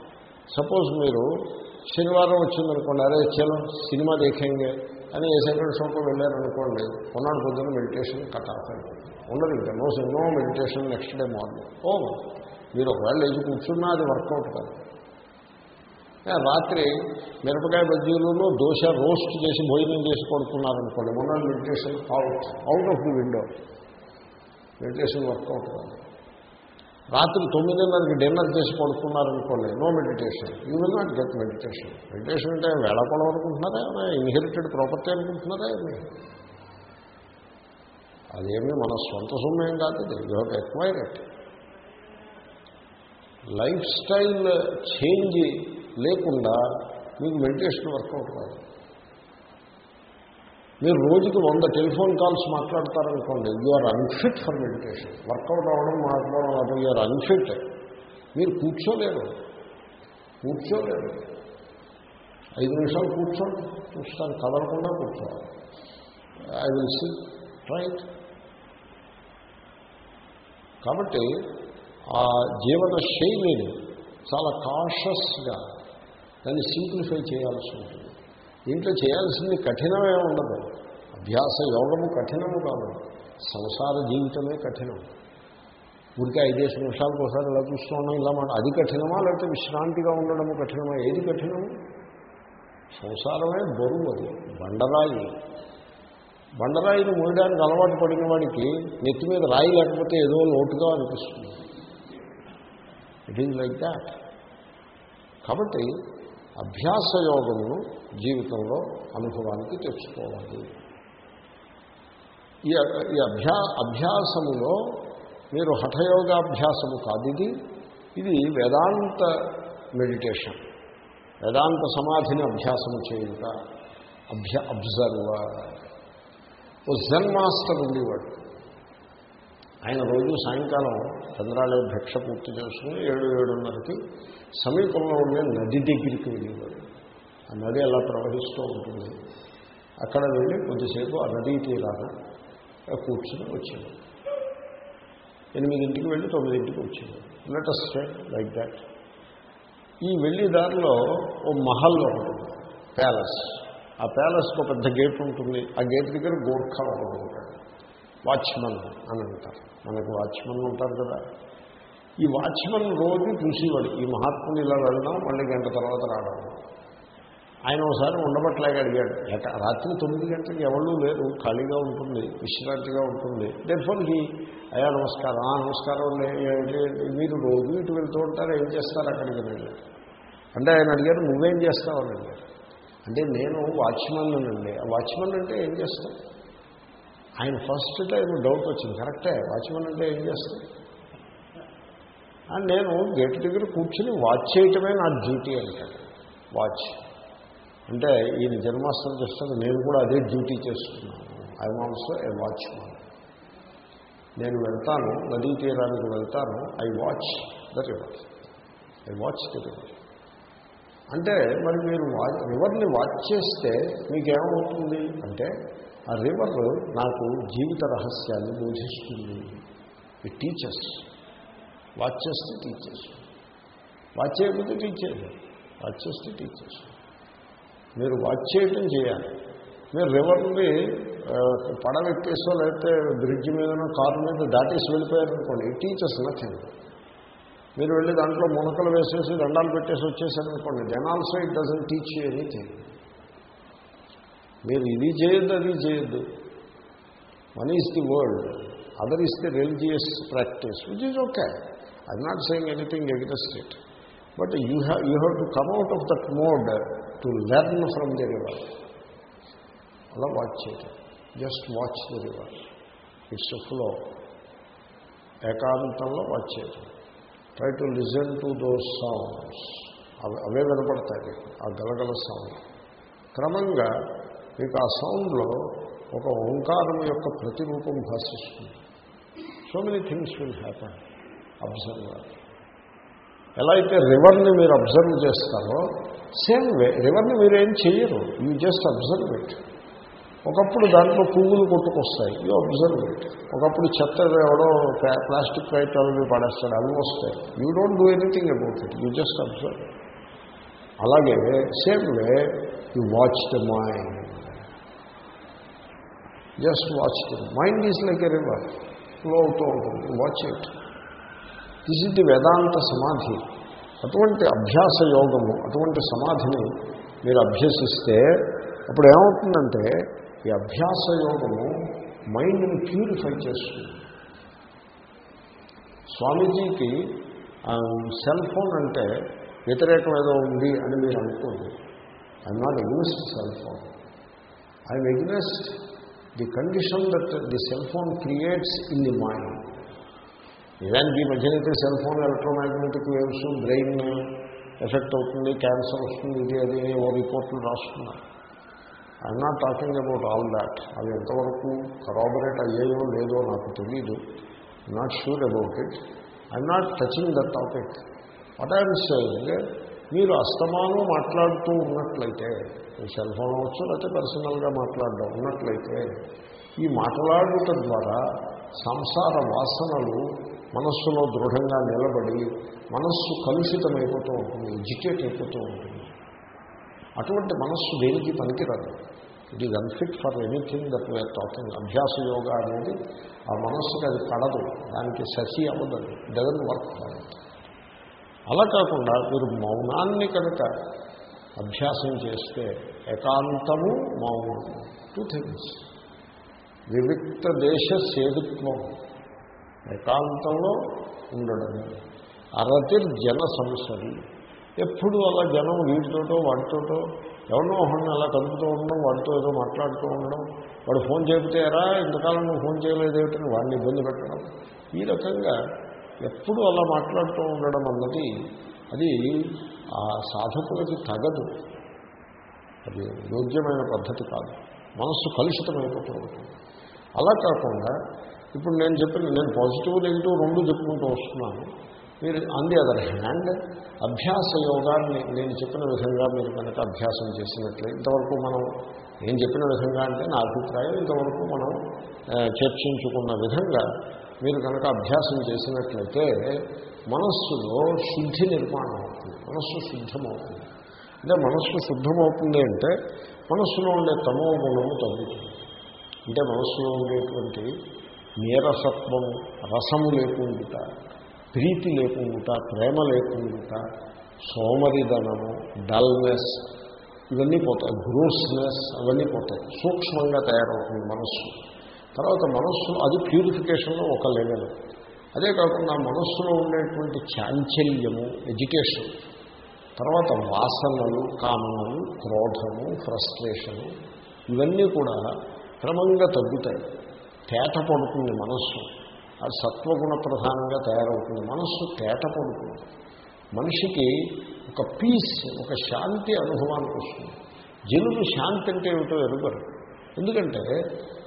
సపోజ్ మీరు శనివారం వచ్చిందనుకోండి అరే చలో సినిమా దేఖంగా అని ఏ సెకండ్ షోకి వెళ్ళారనుకోండి కొన్నాడు పొద్దున్న మెడిటేషన్ కట్ ఆఫ్ అయిపోతుంది. ఉండదు ఇంకా no no meditation next day morning ఓ మీరు ఒకవేళ లేచి కూర్చున్నా అది వర్కౌట్ కాదు. రాత్రి మిరపకాయ బజ్జీలను దోశ రోస్ట్ చేసి భోజనం చేసి కొడుకున్నారనుకోండి మొన్న meditation out out of the window meditation work out కాదు. రాత్రి తొమ్మిదిన్నరకి డిన్నర్ చేసి పడుకున్నారనుకోండి no meditation you will not get meditation meditation అంటే వేళపడం అనుకుంటున్నారా? ఇన్హెరిటెడ్ ప్రాపర్టీ అనుకుంటున్నారా ఏమి? అదేమి మన సొంత సొమ్మేం కాదు ఇది. You have acquire it lifestyle change లేకుండా మీకు మెడిటేషన్ వర్కౌట్ కాదు మీరు రోజుకి వంద telephone calls మాట్లాడతారనుకోండి you are unfit for meditation work out అవ్వడం మాట్లాడడం అంటే యు ఆర్ అన్ఫిట్ మీరు కూర్చోలేరు. కూర్చోలేరు. ఐదు నిమిషాలు కూర్చోండి. చూస్తాను కదలకుండా కూర్చోవాలి. ఐ విల్ సీ రైట్ కాబట్టి ఆ జీవన శైలిని చాలా కాషస్గా దాన్ని సింప్లిఫై చేయాల్సి ఉంటుంది. దీంట్లో చేయాల్సింది కఠినమే ఉండదు. అభ్యాస యోగము కఠినము కాదు. సంసార జీవితమే కఠినం. ఊరికే ఐదేసి నిమిషాలకు ఒకసారి ఇలా చూస్తూ ఉన్నాం ఇలా మాట. అది కఠినమా లేకపోతే విశ్రాంతిగా ఉండడము కఠినమా? ఏది కఠినము? సంసారమే బరువు అది బండరాయి. బండరాయిని మోయడానికి అలవాటు పడిన వాడికి నెత్తి మీద రాయి లేకపోతే ఏదో లోటుగా అనిపిస్తుంది. ఇట్ ఈజ్ లైక్ దాట్ కాబట్టి అభ్యాస యోగమును జీవితంలో అనుభవానికి తెచ్చుకోవాలి. ఈ ఈ అభ్యా అభ్యాసములో మీరు హఠయోగాభ్యాసము కాదు ఇది. ఇది వేదాంత మెడిటేషన్. వేదాంత సమాధిని అభ్యాసము చేయుట. అభ్య అబ్జర్వర్. ఓ జన్ మాస్టర్ ఉండేవాడు. ఆయన రోజు సాయంకాలం చంద్రాలయ భిక్ష పూర్తి చేసుకుని ఏడు ఏడున్నరకి సమీపంలో ఉండే నది దగ్గరికి వెళ్ళేవాడు. ఆ నది అలా ప్రవహిస్తూ ఉంటుంది. అక్కడ వెళ్ళి కొద్దిసేపు ఆ నదీ తీరాన కూర్చుని వచ్చాడు. ఎనిమిదింటికి వెళ్ళి తొమ్మిదింటికి వచ్చాడు. లెటస్ లైక్ దాట్ ఈ వెళ్ళి దారిలో ఓ మహల్ ఉంటుంది ప్యాలెస్. ఆ ప్యాలెస్కి ఒక పెద్ద గేట్ ఉంటుంది. ఆ గేట్ దగ్గర గోర్ఖా ఒకటి ఉంటాడు. వాచ్మన్ అని అంటారు. మనకు వాచ్మన్ ఉంటారు కదా. ఈ వాచ్మెన్ రోజు చూసేవాడు ఈ మహాత్ముని ఇలా వెళ్ళడం మళ్ళీ గంట తర్వాత రావడం. ఆయన ఒకసారి ఉండబట్టలేక అడిగాడు ఎక్క రాత్రి తొమ్మిది గంటలకి ఎవరు లేరు? ఖాళీగా ఉంటుంది విశ్రాంతిగా ఉంటుంది. దెర్ఫోన్కి అయ్యా నమస్కారం. ఆ నమస్కారం మీరు రోజు ఇటు వెళ్తూ ఉంటారు ఏం చేస్తారు అక్కడికి వెళ్ళారు అంటే ఆయన అడిగారు నువ్వేం చేస్తావు? అని అడిగారు. అంటే నేను వాచ్మెన్ అండి ఆ వాచ్మన్ అంటే ఏం చేస్తావు ఆయన ఫస్ట్ టైం డౌట్ వచ్చింది. కరెక్టే వాచ్మెన్ అంటే ఏం చేస్తాం నేను గేట్ దగ్గర కూర్చుని వాచ్ చేయటమే నా డ్యూటీ అంటాడు. వాచ్ అంటే ఈయన జన్మాష్టం చేస్తాడు. నేను కూడా అదే డ్యూటీ చేస్తున్నాను. ఐఎమ్ ఆల్సో ఏ వాచ్ నేను వెళ్తాను నదీ తీరానికి వెళ్తాను. I watch the river I watch the river అంటే మరి మీరు వా రివర్ని వాచ్ చేస్తే మీకేమవుతుంది? అంటే ఆ రివర్ నాకు జీవిత రహస్యాన్ని బోధిస్తుంది. ఇట్ టీచర్స్ వాచ్ చేస్తే టీచర్స్ వాచ్ చేయకపోతే టీచర్ వాచ్ చేస్తే టీచర్స్ మీరు వాచ్ చేయటం చేయాలి. మీరు రివర్ని పడవెక్కేసో లేకపోతే బ్రిడ్జ్ మీదనో కారు మీద దాటేసి వెళ్ళిపోయారనుకోండి ఇట్ టీచర్స్ నచ్చింది మీరు వెళ్ళి దాంట్లో మునకలు వేసేసి దండాలు పెట్టేసి వచ్చేసారనుకోండి then also it doesn't teach anything మీరు ఇది చేయొద్దు అది చేయొద్దు. One is the world other is the religious practice which is okay I not saying anything against it but you have you have to come out of that mode to learn from the river అలా watch చేయటం just watch the river its flow ఏకాంతంలో watch చేయటం try to listen to those sounds అవి అవే వినపడతాయి ఆ గలగల sound క్రమంగా మీకు ఆ సౌండ్లో ఒక ఓంకారం యొక్క ప్రతిరూపం భాషిస్తుంది. So many things will happen observe ఎలా అయితే రివర్ని మీరు అబ్జర్వ్ చేస్తారో సేమ్ వే రివర్ని మీరు ఏం చేయరు యూ జస్ట్ అబ్జర్వ్ ఇట్ ఒకప్పుడు దాంట్లో పువ్వులు కొట్టుకొస్తాయి. యూ అబ్జర్వ్ ఇట్ ఒకప్పుడు చెత్త ఎవడో ప్లాస్టిక్ కాగితాలు పడేస్తాడు అవి వస్తాయి. You don't do anything about it you just observe అలాగే same way you watch the mind just watch the mind is like a river flow అవుతూ ఉంటుంది. Watch it this is the Vedanta samadhi అటువంటి అభ్యాస యోగము అటువంటి సమాధిని మీరు అభ్యసిస్తే అప్పుడు ఏమవుతుందంటే ఈ అభ్యాస యోగము మైండ్ని ప్యూరిఫై చేస్తుంది. స్వామీజీకి సెల్ ఫోన్ అంటే వ్యతిరేకం ఏదో ఉంది అని మీరు అనుకోండి. I'm not against cell phone I'm against the condition that the cell phone creates in the mind నిజానికి ఈ మధ్యనైతే cell phone electromagnetic waves brain effect అవుతుంది క్యాన్సర్ వస్తుంది ఇది అది ఓ రిపోర్ట్లు రాస్తున్నారు I'm not talking about all that అవి ఎంతవరకు కరాబరేట్ అయ్యాయో లేదో నాకు తెలీదు. Not sure about it I'm not touching that topic what I'm saying మీరు అస్తమానం మాట్లాడుతూ ఉన్నట్లయితే మీ సెల్ ఫోన్ అవచ్చు లేకపోతే పర్సనల్గా మాట్లాడడం ఉన్నట్లయితే ఈ మాట్లాడుట ద్వారా సంసార వాసనలు మనస్సులో దృఢంగా నిలబడి మనస్సు కలుషితమైపోతూ ఉంటుంది ఎడ్యుకేట్ అయిపోతూ ఉంటుంది. అటువంటి మనస్సు దేనికి పనికిరాదు. It is unfit for anything that we're talking అభ్యాస యోగా అనేది ఆ మనస్సుకి అది పడదు. దానికి ససి అవ్వదు. డజన్ వర్క్ అలా కాకుండా మీరు మౌనాన్ని కనుక అభ్యాసం చేస్తే ఏకాంతము మౌనము టూ థింగ్స్ వివిక్త దేశ సేవిత్వం. ఏకాంతంలో ఉండడము అరతి జన సంసరి. ఎప్పుడు అలా జనం వీటితోటో వాటితోటో ఎవరినో ఒకడిని అలా కలుపుతూ ఉండడం వాడితో ఏదో మాట్లాడుతూ ఉండడం వాడు ఫోన్ చేయకపోతే రా ఇంతకాలం నువ్వు ఫోన్ చేయలేదేమిటని వాడిని ఇబ్బంది పెట్టడం. ఈ రకంగా ఎప్పుడు అలా మాట్లాడుతూ ఉండడం అన్నది అది ఆ సాధకులకి తగదు. అది యోగ్యమైన పద్ధతి కాదు. మనస్సు కలుషితమైపోతూ ఉంటుంది. అలా కాకుండా ఇప్పుడు నేను చెప్పిన నేను పాజిటివ్ నెగిటివ్ రెండు చెప్పుకుంటూ వస్తున్నాను. మీరు ఆన్ ది అదర్ హ్యాండ్ అభ్యాస యోగాన్ని నేను చెప్పిన విధంగా మీరు కనుక అభ్యాసం చేసినట్లే ఇంతవరకు మనం నేను చెప్పిన విధంగా అంటే నా అభిప్రాయం ఇంతవరకు మనం చర్చించుకున్న విధంగా మీరు కనుక అభ్యాసం చేసినట్లయితే మనస్సులో శుద్ధి నిర్మాణం అవుతుంది. మనస్సు శుద్ధమవుతుంది. అంటే మనస్సు శుద్ధమవుతుంది అంటే మనస్సులో ఉండే తమో గుణము తగ్గుతుంది. అంటే మనస్సులో ఉండేటువంటి నీరసత్వము రసము లేకుండా ప్రీతి లేకుండా ప్రేమ లేకుండా సోమరిధనము డల్నెస్ ఇవన్నీ పోతాయి. గ్రోస్నెస్ అవన్నీ పోతాయి. సూక్ష్మంగా తయారవుతుంది మనస్సు. తర్వాత మనస్సు అది ప్యూరిఫికేషన్లో ఒక లెవెల్ అదే కాకుండా మనస్సులో ఉండేటువంటి చాంచల్యము ఎడ్యుకేషన్ తర్వాత వాసనలు కామనలు క్రోధము ఫ్రస్ట్రేషను ఇవన్నీ కూడా క్రమంగా తగ్గుతాయి. తేట పడుతుంది మనస్సు. అది సత్వగుణ ప్రధానంగా తయారవుతుంది. మనస్సు తేట పడుతుంది. మనిషికి ఒక పీస్ ఒక శాంతి అనుభవానికి వస్తుంది. జనులు శాంతి అంటే ఏమిటో ఎరుగరు. ఎందుకంటే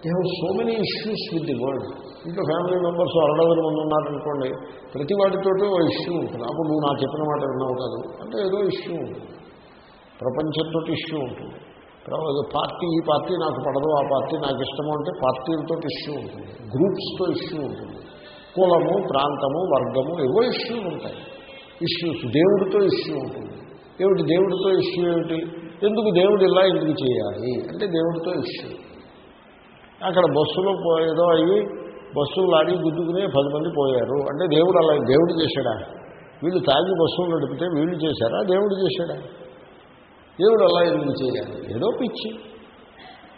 they have so many issues with the world ఇంట్లో ఫ్యామిలీ మెంబర్స్ అరడదల మంది ఉన్నారనుకోండి ప్రతి వాటితోటి ఓ ఇష్యూ ఉంటుంది. అప్పుడు నువ్వు నా చెప్పిన మాట విన్నావు కాదు. అంటే ఏదో ఇష్యూ ఉంటుంది. ప్రపంచంతో ఇష్యూ ఉంటుంది. తర్వాత పార్టీ ఈ పార్టీ నాకు పడదు ఆ పార్టీ నాకు ఇష్టము అంటే పార్టీలతో ఇష్యూ ఉంటుంది. గ్రూప్స్తో ఇష్యూ ఉంటుంది. కులము ప్రాంతము వర్గము ఏవో ఇష్యూలు ఉంటాయి. ఇష్యూస్ దేవుడితో ఇష్యూ ఉంటుంది. ఏమిటి? దేవుడితో ఇష్యూ ఏమిటి? ఎందుకు దేవుడు ఇలా ఎందుకు చేయాలి? అంటే దేవుడితో ఇష్యూ అక్కడ బస్సులో ఏదో అయ్యి బస్సులు లాడి గుద్దుకుని పది మంది పోయారు. అంటే దేవుడు అలా దేవుడు చేశాడా? వీళ్ళు తాగి బస్సులు నడిపితే వీళ్ళు చేశారా? దేవుడు చేశాడా? దేవుడు అలా ఎందుకు చేయాలి? ఏదో పిచ్చి.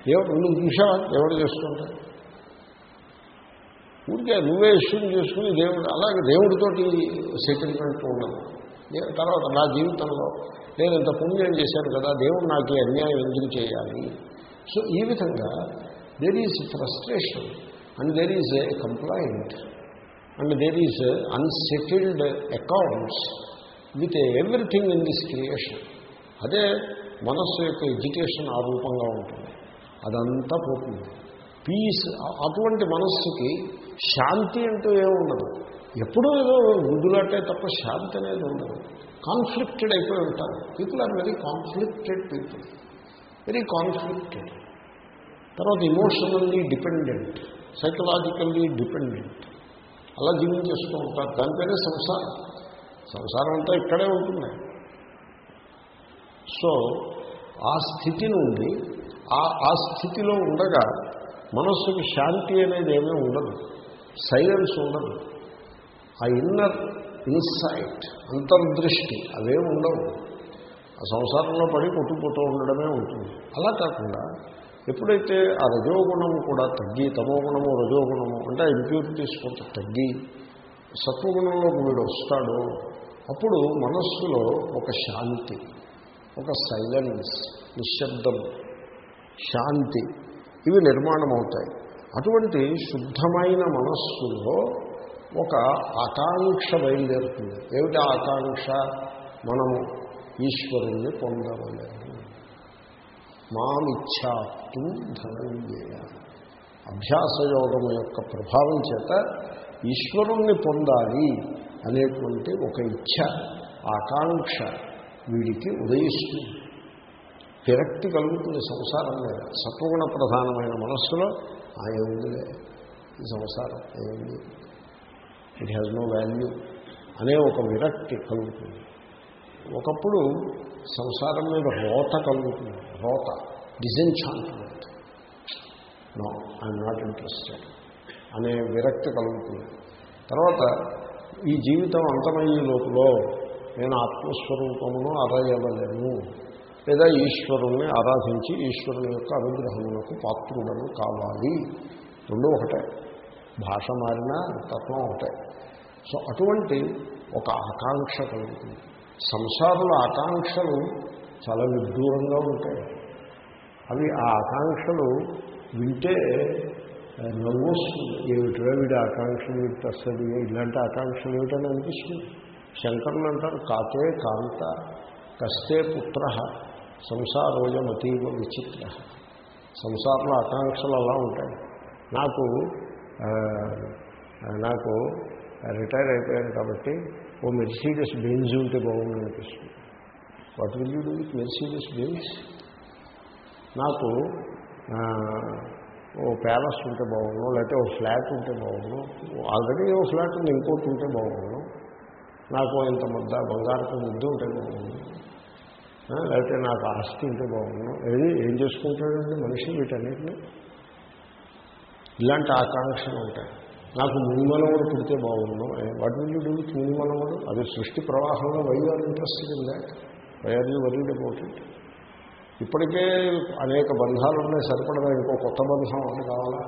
దేవుడు నువ్వు చూసావా దేవుడు చేసుకుంటాడు ఊరికే నువ్వే ఇష్యూని చేసుకుని దేవుడు అలాగే దేవుడితోటి సెటిల్మెంట్ ఉండదు. తర్వాత నా జీవితంలో నేను ఇంత పుణ్యం చేశాను కదా దేవుడు నాకు అన్యాయం ఎందుకు చేయాలి? సో ఈ విధంగా there is frustration and there is a complaint and there is unsettled accounts with everything in this creation అదే మనస్సు యొక్క ఎడ్యుకేషన్ ఆ రూపంగా ఉంటుంది. అదంతా పోతుంది. పీస్ అటువంటి మనస్సుకి శాంతి అంటూ ఏముండదు. ఎప్పుడూ ఏదో గుడ్డులాటే తప్ప శాంతి అనేది ఉండదు. కాన్ఫ్లిక్టెడ్ అయిపోయి ఉంటారు. People are very conflicted people very conflicted తర్వాత ఇమోషనల్లీ డిపెండెంట్ సైకలాజికల్లీ డిపెండెంట్ అలా జీవించేస్తూ ఉంటారు. దాని పేరే సంసారం. సంసారం అంతా ఇక్కడే ఉంటుంది. సో ఆ స్థితి నుండి ఆ ఆ స్థితిలో ఉండగా మనస్సుకి శాంతి అనేది ఏమీ ఉండదు. సైలెన్స్ ఉండదు. ఆ ఇన్నర్ ఇన్సైట్ అంతర్దృష్టి అవే ఉండవు. ఆ సంసారంలో పడి కొట్టుకుపోతూ ఉండడమే ఉంటుంది. అలా కాకుండా ఎప్పుడైతే ఆ రజోగుణము కూడా తగ్గి తమోగుణము రజోగుణము అంటే ఆ ఇంప్యూరిటీస్ కొంత తగ్గి సత్వగుణంలోకి వీడు వస్తాడో అప్పుడు మనస్సులో ఒక శాంతి ఒక సైలెన్స్ నిశ్శబ్దం శాంతి ఇవి నిర్మాణం అవుతాయి అటువంటి శుద్ధమైన మనస్సులో ఒక ఆకాంక్ష బయలుదేరుతుంది. ఏమిటి ఆకాంక్ష? మనము ఈశ్వరుణ్ణి పొందవలేము. మామిచ్చాత్తు ధనంజయ. అభ్యాసయోగం యొక్క ప్రభావం చేత ఈశ్వరుణ్ణి పొందాలి అనేటువంటి ఒక ఇచ్ఛ ఆకాంక్ష వీడికి ఉదయిస్తుంది. విరక్తి కలుగుతుంది సంసారం మీద. సత్వగుణ ప్రధానమైన మనస్సులో ఆ ఏముందిలే ఈ సంసారం ఏముంది ఇట్ హ్యాజ్ నో వాల్యూ అనే ఒక విరక్తి కలుగుతుంది. ఒకప్పుడు సంసారం మీద రోత కలుగుతుంది. రోత disenchantment no I'm not interested అనే విరక్తి కలుగుతుంది. తర్వాత ఈ జీవితం అంతమయ్యే లోపల నేను ఆత్మస్వరూపమును అరయవలేను. లేదా ఈశ్వరుణ్ణి ఆరాధించి ఈశ్వరుని యొక్క అనుగ్రహములకు పాత్రుడను కావాలి. రెండు ఒకటే. భాష మారినా తత్వం ఒకటే. సో అటువంటి ఒక ఆకాంక్ష కలుగుతుంది. సంసారుల ఆకాంక్షలు చాలా విడ్డూరంగా ఉంటాయి. అవి ఆ ఆకాంక్షలు వింటే నవ్వు వస్తుంది ఏమిటిరా వీడి ఆకాంక్షలు వీడికి వస్తుంది ఇలాంటి ఆకాంక్షలు ఏమిటని అనిపిస్తుంది. శంకరులు అంటారు కాతే కాంత కస్తే పుత్ర సంసారోజమతీవ విచిత్ర. సంసారంలో ఆకాంక్షలు అలా ఉంటాయి. నాకు నాకు రిటైర్ అయిపోయాను కాబట్టి ఓ మెర్సీడస్ బెంజ్ ఉంటే బాగుంది అనిపిస్తుంది. What will you do with Mercedes Benz నాకు ఓ ప్యాలెస్ ఉంటే బాగుండు లేకపోతే ఓ ఫ్లాట్ ఉంటే బాగుండు ఆల్రెడీ ఓ ఫ్లాట్ ఉంది ఇంకోటి ఉంటే బాగుండు నాకు ఇంత ముద్ద బంగారపు ముద్ద ఉంటే బాగుండు లేకపోతే నాకు ఆస్తి ఉంటే బాగుండు ఏది ఏం చేసుకుంటాడండి మనిషి వీటన్నిటిని? ఇలాంటి ఆకాంక్షలు ఉంటాయి. నాకు మునిమనవుడు పుడితే బాగుండు. What will you do with మునిమనవుడు అది సృష్టి ప్రవాహంలో why are interest interested in that you worried about it ఇప్పటికే అనేక బంధాలు ఉన్నాయి సరిపడదా? ఇంకో కొత్త బంధం ఒకటి కావాలా?